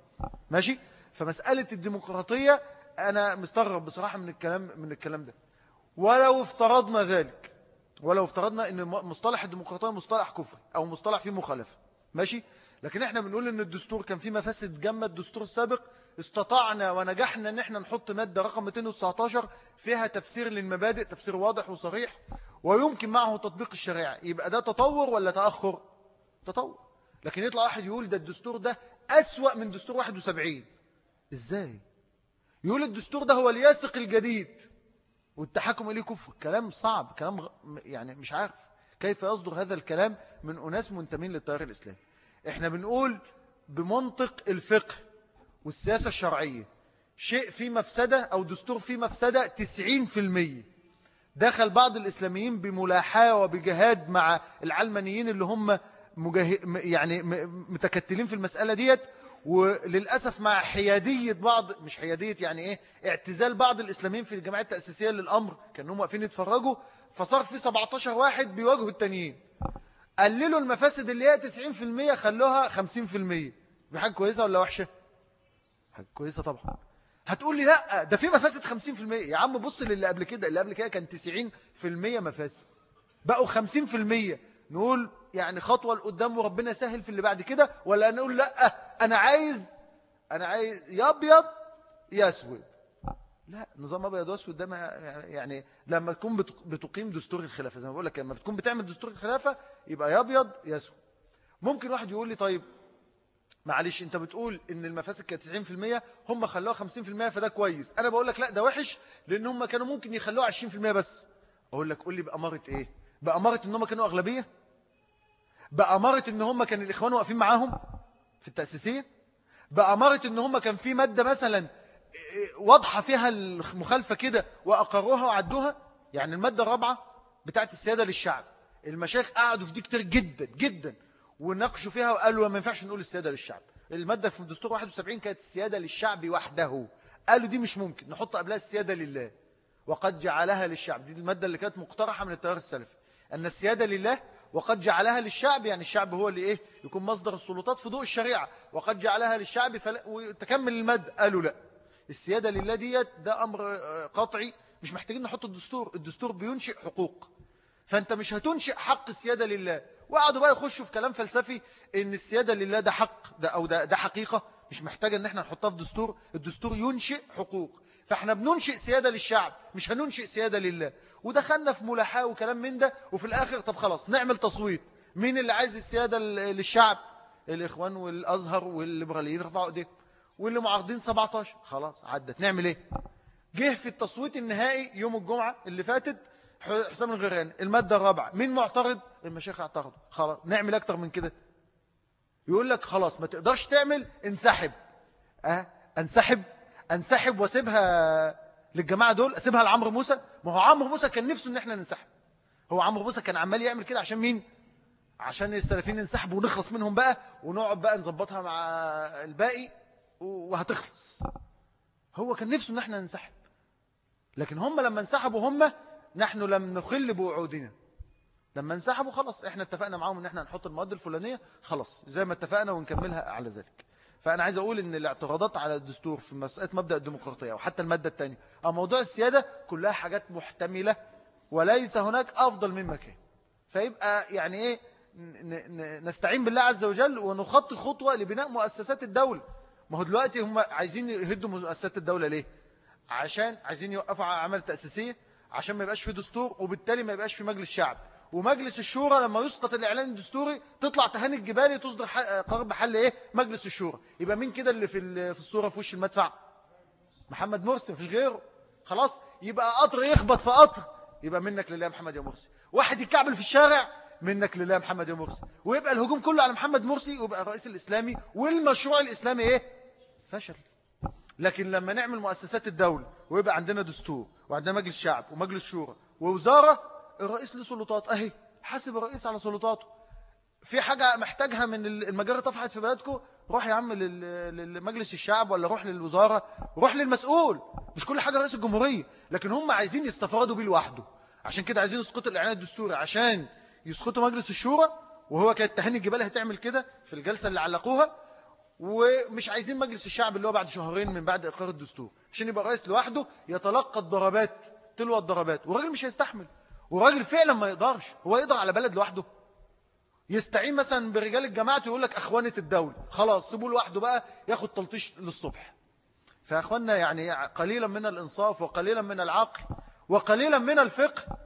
ماشي؟ فمسألة الديمقراطية أنا مستغرب بصراحة من الكلام من الكلام ده. ولو افترضنا ذلك ولو افترضنا إن مصطلح الديمقراطية مصطلح كفر أو مصطلح فيه مخالفة ماشي؟ لكن إحنا بنقول إن الدستور كان فيه مفاسد جمة الدستور السابق استطعنا ونجحنا إن إحنا نحط مادة رقم 219 فيها تفسير للمبادئ تفسير واضح وصريح ويمكن معه تطبيق الشريعة. يبقى ده تطور ولا تأخر؟ تطور. لكن يطلع واحد يقول ده الدستور ده أسوأ من دستور 71 إزاي؟ يقول الدستور ده هو الياسق الجديد. والتحكم إليه كفر. كلام صعب كلام يعني مش عارف كيف يصدر هذا الكلام من أناس منتمين للتيار الإسلامي. إحنا بنقول بمنطق الفقه والسياسة الشرعية شيء فيه مفسدة أو دستور فيه مفسدة 90% دخل بعض الإسلاميين بملاحاة وبجهاد مع العلمانيين اللي هم يعني متكتلين في المسألة ديت وللأسف مع حيادية بعض مش حيادية يعني إيه اعتزال بعض الإسلاميين في الجماعات التأسيسية للأمر كانوا واقفين يتفرجوا فصار في 17 واحد بيواجهوا التانيين. قللوا المفاسد اللي هي 90% خلوها 50% دي حاجة كويسة ولا وحشة؟ حاجة كويسة طبعا. هتقول لي لا ده في مفاسد 50% يا عم بص للي قبل كده اللي قبل كده كان 90% مفاسد. بقوا 50% نقول يعني خطوة لقدام وربنا يسهل في اللي بعد كده ولا نقول لأ أنا عايز أنا عايز يا أبيض يا أسود. لأ نظام أبيض وأسود ده يعني لما تكون بتقيم دستور الخلافة زي ما بقول لك لما بتكون بتعمل دستور الخلافة يبقى يا أبيض يا أسود. ممكن واحد يقول لي طيب معلش أنت بتقول إن المفاسد كانت 90% هم خلوها 50% فده كويس. أنا بقول لك لأ ده وحش لأن هم كانوا ممكن يخلوها 20% بس. أقول لك قول لي بأمارة إيه؟ بأمارة إن هم كانوا أغلبية؟ بأمارة إن هم كان الإخوان واقفين معاهم في التأسيسية؟ بأمارة إن هم كان في مادة مثلا واضحة فيها المخالفة كده وأقروها وعدوها؟ يعني المادة الرابعة بتاعت السيادة للشعب. المشايخ قعدوا في دي كتير جدا جدا وناقشوا فيها وقالوا ما ينفعش نقول السيادة للشعب. المادة في الدستور 71 كانت السيادة للشعب وحده. قالوا دي مش ممكن نحط قبلها السيادة لله. وقد جعلها للشعب. دي المادة اللي كانت مقترحة من التيار السلفي. أن السيادة لله وقد جعلها للشعب يعني الشعب هو اللي إيه؟ يكون مصدر السلطات في ضوء الشريعة. وقد جعلها للشعب وتكمل المد. قالوا لا. السيادة لله ديت ده أمر قطعي مش محتاجين نحط الدستور. الدستور بينشئ حقوق. فأنت مش هتنشئ حق السيادة لله. وقعدوا بقى يخشوا في كلام فلسفي إن السيادة لله ده حق ده أو ده, ده حقيقة. مش محتاجة إن إحنا نحطها في دستور الدستور ينشئ حقوق. فإحنا بننشئ سيادة للشعب مش هننشئ سيادة لله. ودخلنا في ملاحاة وكلام من ده وفي الآخر طب خلاص نعمل تصويت. مين اللي عايز السيادة للشعب؟ الإخوان والأزهر والليبراليين رفعوا إيديهم. واللي معارضين 17 خلاص عدت. نعمل إيه؟ جه في التصويت النهائي يوم الجمعة اللي فاتت حسام الغران المادة الرابعة. مين معترض؟ المشايخ اعترضوا. خلاص نعمل أكتر من كده. يقول لك خلاص ما تقدرش تعمل انسحب. أه؟ انسحب انسحب واسيبها للجماعة دول اسيبها لعمرو موسى. ما هو عمرو موسى كان نفسه إن إحنا ننسحب. هو عمرو موسى كان عمال يعمل كده عشان مين؟ عشان السلفيين ينسحبوا ونخلص منهم بقى ونقعد بقى نظبطها مع الباقي وهتخلص. هو كان نفسه إن إحنا ننسحب. لكن هم لما انسحبوا هم نحن لم نخل بوعودنا. لما انسحبوا خلاص إحنا اتفقنا معاهم ان إحنا نحط المواد الفلانية خلاص زي ما اتفقنا ونكملها على ذلك. فأنا عايز أقول أن الاعتراضات على الدستور في مسألة مبدأ الديمقراطية وحتى المادة الثانية أو موضوع السيادة كلها حاجات محتملة وليس هناك أفضل من مكان. فيبقى يعني إيه نستعين بالله عز وجل ونخطي خطوة لبناء مؤسسات الدولة. ما هو دلوقتي هم عايزين يهدوا مؤسسات الدولة ليه؟ عشان عايزين يوقفوا عمل تأسيسية عشان ما يبقاش في دستور وبالتالي ما يبقاش في مجلس شعب. ومجلس الشورى لما يسقط الإعلان الدستوري تطلع تهاني الجبالي تصدر قرار بحل إيه؟ مجلس الشورى. يبقى مين كده اللي في في الصورة في وش المدفع؟ محمد مرسي مفيش غيره. خلاص؟ يبقى قطر يخبط في قطر. يبقى منك لله محمد يا مرسي. واحد يكعبل في الشارع منك لله محمد يا مرسي. ويبقى الهجوم كله على محمد مرسي ويبقى الرئيس الإسلامي والمشروع الإسلامي إيه؟ فشل. لكن لما نعمل مؤسسات الدولة ويبقى عندنا دستور وعندنا مجلس شعب ومجلس شورى ووزارة الرئيس له سلطات؟ أهي حاسب الرئيس على سلطاته. في حاجة محتاجها من المجارة طفحت في بلدكم روح يا عم لمجلس الشعب ولا روح للوزارة. روح للمسؤول. مش كل حاجة رئيس الجمهورية. لكن هم عايزين يستفردوا بيه لوحده. عشان كده عايزين يسقطوا الإعلان الدستوري. عشان يسقطوا مجلس الشورى. وهو كانت تهاني الجبال هتعمل كده في الجلسة اللي علقوها. ومش عايزين مجلس الشعب اللي هو بعد شهرين من بعد إقرار الدستور. عشان يبقى رئيس لوحده يتلقى الضربات تلو الضربات. والراجل مش هيستحمل. والراجل فعلا ما يقدرش هو يقدر على بلد لوحده؟ يستعين مثلا برجال الجماعة ويقول لك أخوانة الدولة. خلاص سيبوه لوحده بقى ياخد تلطيش للصبح. فأخواننا يعني قليلا من الإنصاف وقليلا من العقل وقليلا من الفقه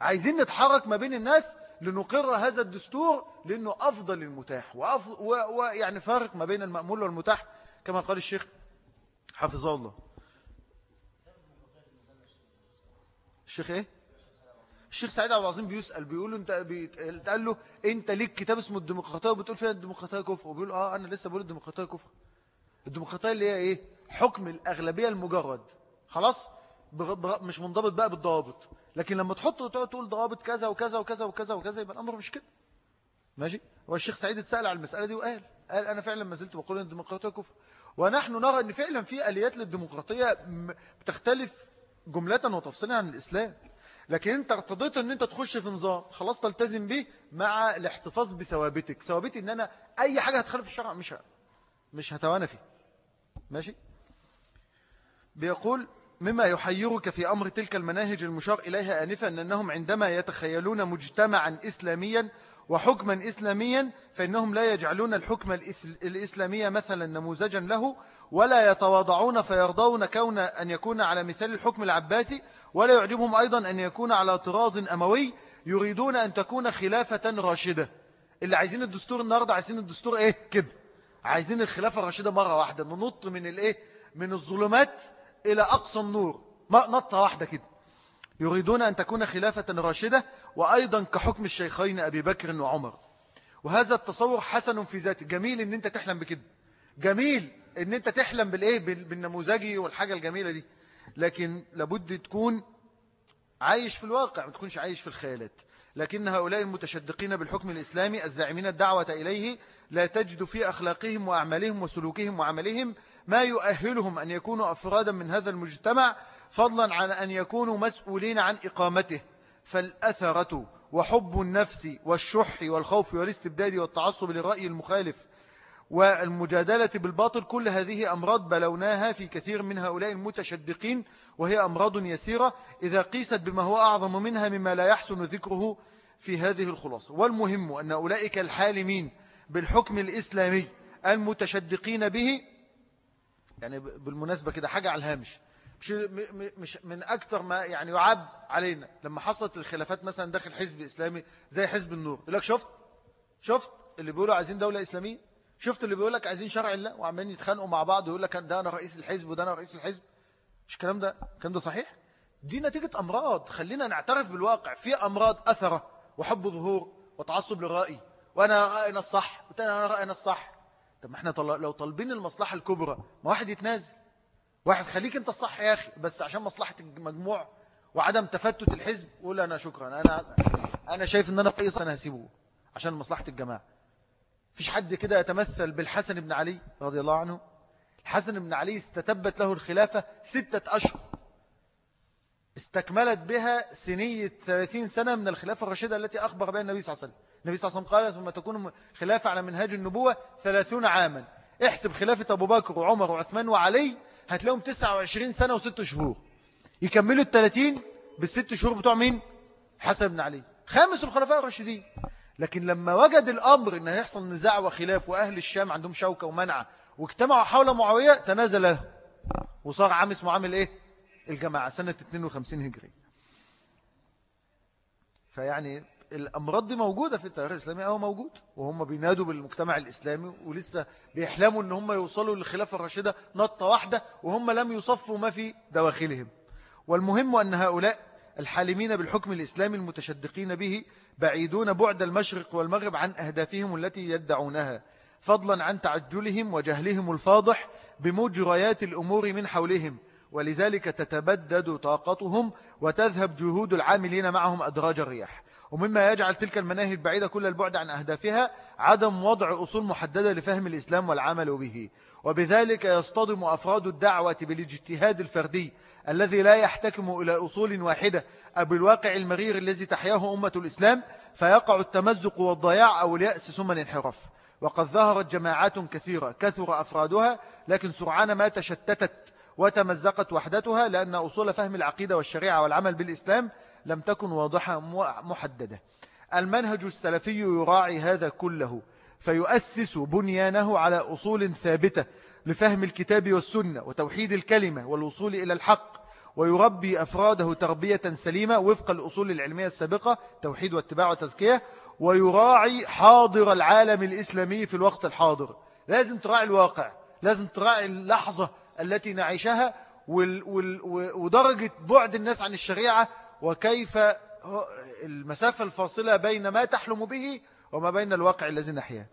عايزين نتحرك ما بين الناس لنقر هذا الدستور لأنه أفضل المتاح ويعني فارق ما بين المأمول والمتاح كما قال الشيخ حفظه الله. الشيخ إيه؟ الشيخ سعيد عبد العظيم بيسأل بيقول له انت قال له انت ليك كتاب اسمه الديمقراطية وبتقول فيها الديمقراطية كفر؟ وبيقول آه أنا لسه بقول الديمقراطية كفر. الديمقراطية اللي هي إيه؟ حكم الأغلبية المجرد. خلاص؟ مش منضبط بقى بالضوابط. لكن لما تحط تقعد تقول ضوابط كذا وكذا وكذا وكذا وكذا يبقى الأمر مش كده. ماشي؟ هو الشيخ سعيد اتسأل على المسألة دي وقال قال أنا فعلا ما زلت بقول إن الديمقراطية كفر. ونحن نرى إن فعلا في آليات للديمقراطية بتختلف جملة وتفصيلا عن الإسلام. لكن انت ارتضيت ان انت تخش في نظام خلاص تلتزم به مع الاحتفاظ بثوابتك. ثوابتي ان أنا اي حاجة هتخالف الشرع مش مش هتوانى فيه. ماشي؟ بيقول مما يحيرك في أمر تلك المناهج المشار إليها آنفا أنهم عندما يتخيلون مجتمعا إسلاميا وحكما إسلاميا فإنهم لا يجعلون الحكم الإسلامي مثلا نموذجا له ولا يتواضعون فيرضون كون أن يكون على مثال الحكم العباسي ولا يعجبهم أيضا أن يكون على طراز أموي يريدون أن تكون خلافة راشدة. اللي عايزين الدستور النهاردة عايزين الدستور إيه؟ كده. عايزين الخلافة الراشدة مرة واحدة ننط من الإيه؟ من الظلمات إلى أقصى النور. نطة واحدة كده. يريدون أن تكون خلافة راشدة وأيضا كحكم الشيخين أبي بكر وعمر. وهذا التصور حسن في ذاته جميل أن أنت تحلم بكده. جميل أن أنت تحلم بالإيه؟ بالنموذجي والحاجة الجميلة دي. لكن لابد تكون عايش في الواقع ما تكونش عايش في الخيالات. لكن هؤلاء المتشدقين بالحكم الإسلامي الزاعمين الدعوة إليه لا تجد في أخلاقهم وأعمالهم وسلوكهم وعملهم ما يؤهلهم أن يكونوا أفرادا من هذا المجتمع فضلا عن أن يكونوا مسؤولين عن إقامته. فالأثرة وحب النفس والشح والخوف والاستبداد والتعصب للرأي المخالف والمجادلة بالباطل كل هذه أمراض بلوناها في كثير من هؤلاء المتشدقين وهي أمراض يسيرة. إذا قيست بما هو أعظم منها مما لا يحسن ذكره في هذه الخلاصة. والمهم أن أولئك الحالمين بالحكم الإسلامي المتشدقين به. يعني بالمناسبة كده حاجة على الهامش. مش, مش من أكثر ما يعني يعاب علينا لما حصلت الخلافات مثلا داخل حزب إسلامي زي حزب النور. يقول لك شفت؟ شفت اللي بيقولوا عايزين دولة إسلامية؟ شفت اللي بيقول لك عايزين شرع الله وعمالين يتخانقوا مع بعض ويقول لك ده أنا رئيس الحزب وده أنا رئيس الحزب؟ مش الكلام ده؟ الكلام ده صحيح؟ دي نتيجة أمراض. خلينا نعترف بالواقع. في أمراض أثرة وحب ظهور وتعصب للرأي. وأنا رأينا الصح. وأنا رأينا الصح. طب ما إحنا لو طالبين المصلحة الكبرى ما واحد يتنازل. واحد خليك انت الصح يا أخي بس عشان مصلحة المجموع وعدم تفتت الحزب قول أنا شكرا. أنا, أنا شايف أن أنا قيص أنا هسيبه عشان مصلحة الجماعة. فيش حد كده يتمثل بالحسن بن علي رضي الله عنه؟ الحسن بن علي استتبت له الخلافة ستة أشهر. استكملت بها سنية ثلاثين سنة من الخلافة الرشيدة التي أخبر بها النبي صلى الله عليه وسلم. النبي صلى الله عليه وسلم قال ثم تكون خلافة على منهاج النبوة ثلاثون عاما. احسب خلافة أبو بكر وعمر وعثمان وعلي هتلاقيهم 29 سنة وست شهور. يكملوا الثلاثين بالست شهور بتوع مين؟ حسن بن علي. خامس الخلفاء الراشدين. لكن لما وجد الأمر أن هيحصل نزاع وخلاف وأهل الشام عندهم شوكة ومنعة واجتمعوا حول معاوية تنازل له. وصار عام اسمه عامل إيه؟ الجماعة سنة 52 هجري. فيعني الأمراض دي موجودة في التاريخ الإسلامي أو موجود وهم بينادوا بالمجتمع الإسلامي ولسه بيحلموا أن هم يوصلوا للخلافة الراشدة نطة واحدة وهم لم يصفوا ما في دواخلهم. والمهم أن هؤلاء الحالمين بالحكم الإسلامي المتشدقين به بعيدون بعد المشرق والمغرب عن أهدافهم التي يدعونها فضلا عن تعجلهم وجهلهم الفاضح بمجريات الأمور من حولهم. ولذلك تتبدد طاقتهم وتذهب جهود العاملين معهم أدراج الرياح. ومما يجعل تلك المناهج البعيدة كل البعد عن أهدافها عدم وضع أصول محددة لفهم الإسلام والعمل به. وبذلك يصطدم أفراد الدعوة بالاجتهاد الفردي الذي لا يحتكم إلى أصول واحدة أو بالواقع المرير الذي تحياه أمة الإسلام فيقع التمزق والضياع أو اليأس ثم الانحراف. وقد ظهرت جماعات كثيرة كثر أفرادها لكن سرعان ما تشتتت وتمزقت وحدتها لأن أصول فهم العقيدة والشريعة والعمل بالإسلام لم تكن واضحة محددة. المنهج السلفي يراعي هذا كله فيؤسس بنيانه على أصول ثابتة لفهم الكتاب والسنة وتوحيد الكلمة والوصول إلى الحق ويربي أفراده تربية سليمة وفق الأصول العلمية السابقة توحيد واتباع وتزكية ويراعي حاضر العالم الإسلامي في الوقت الحاضر. لازم تراعي الواقع لازم تراعي اللحظة التي نعيشها ودرجة بعد الناس عن الشريعة وكيف المسافة الفاصلة بين ما تحلم به وما بين الواقع الذي نحياه.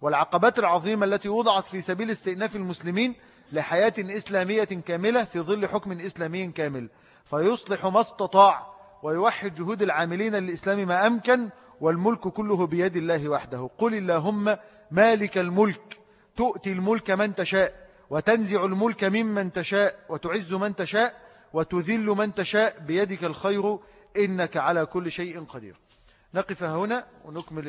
والعقبات العظيمة التي وضعت في سبيل استئناف المسلمين لحياة إسلامية كاملة في ظل حكم إسلامي كامل. فيصلح ما استطاع ويوحد جهود العاملين للإسلام ما أمكن والملك كله بيد الله وحده. قل اللهم مالك الملك تؤتي الملك من تشاء وتنزع الملك ممن تشاء وتعز من تشاء وتذل من تشاء بيدك الخير إنك على كل شيء قدير. نقف هنا ونكمل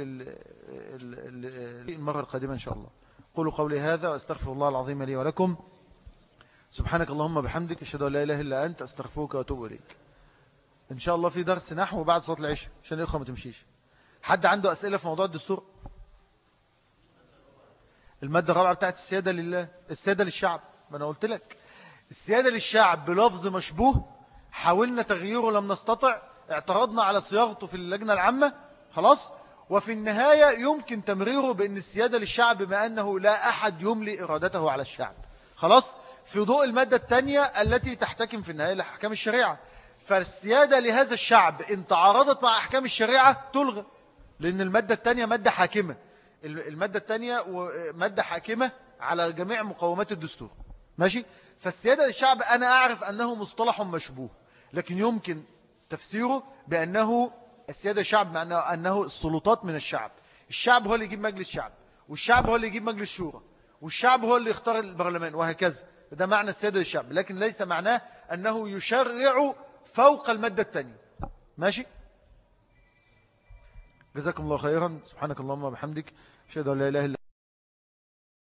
المرة القادمة إن شاء الله. قولوا قولي هذا وأستغفر الله العظيم لي ولكم. سبحانك اللهم بحمدك أشهد أن لا إله إلا أنت أستغفرك وأتوب إليك. إن شاء الله في درس نحو بعد صلاة العشاء عشان الإخوة ما تمشيش. حد عنده أسئلة في موضوع الدستور؟ المادة الرابعة بتاعت السيادة لله السيادة للشعب. ما أنا قلت لك. السيادة للشعب بلفظ مشبوه حاولنا تغييره لم نستطع اعترضنا على صياغته في اللجنة العامة خلاص. وفي النهاية يمكن تمريره بأن السيادة للشعب بما أنه لا أحد يملي إرادته على الشعب. خلاص. في ضوء المادة الثانية التي تحتكم في النهاية لأحكام الشريعة. فالسيادة لهذا الشعب إن تعارضت مع أحكام الشريعة تلغى لأن المادة الثانية مادة حاكمة. المادة الثانية مادة حاكمة على جميع مقومات الدستور. ماشي؟ فالسيادة للشعب أنا أعرف أنه مصطلح مشبوه لكن يمكن تفسيره بأنه السيادة الشعب معناه أنه السلطات من الشعب. الشعب هو اللي يجيب مجلس شعب والشعب هو اللي يجيب مجلس شورى والشعب هو اللي يختار البرلمان وهكذا. ده معنى السيادة للشعب لكن ليس معناه أنه يشرع فوق المادة الثانية ماشي؟ جزاكم الله خيرا. سبحانك اللهم وبحمدك أشهد أن لا إله إلا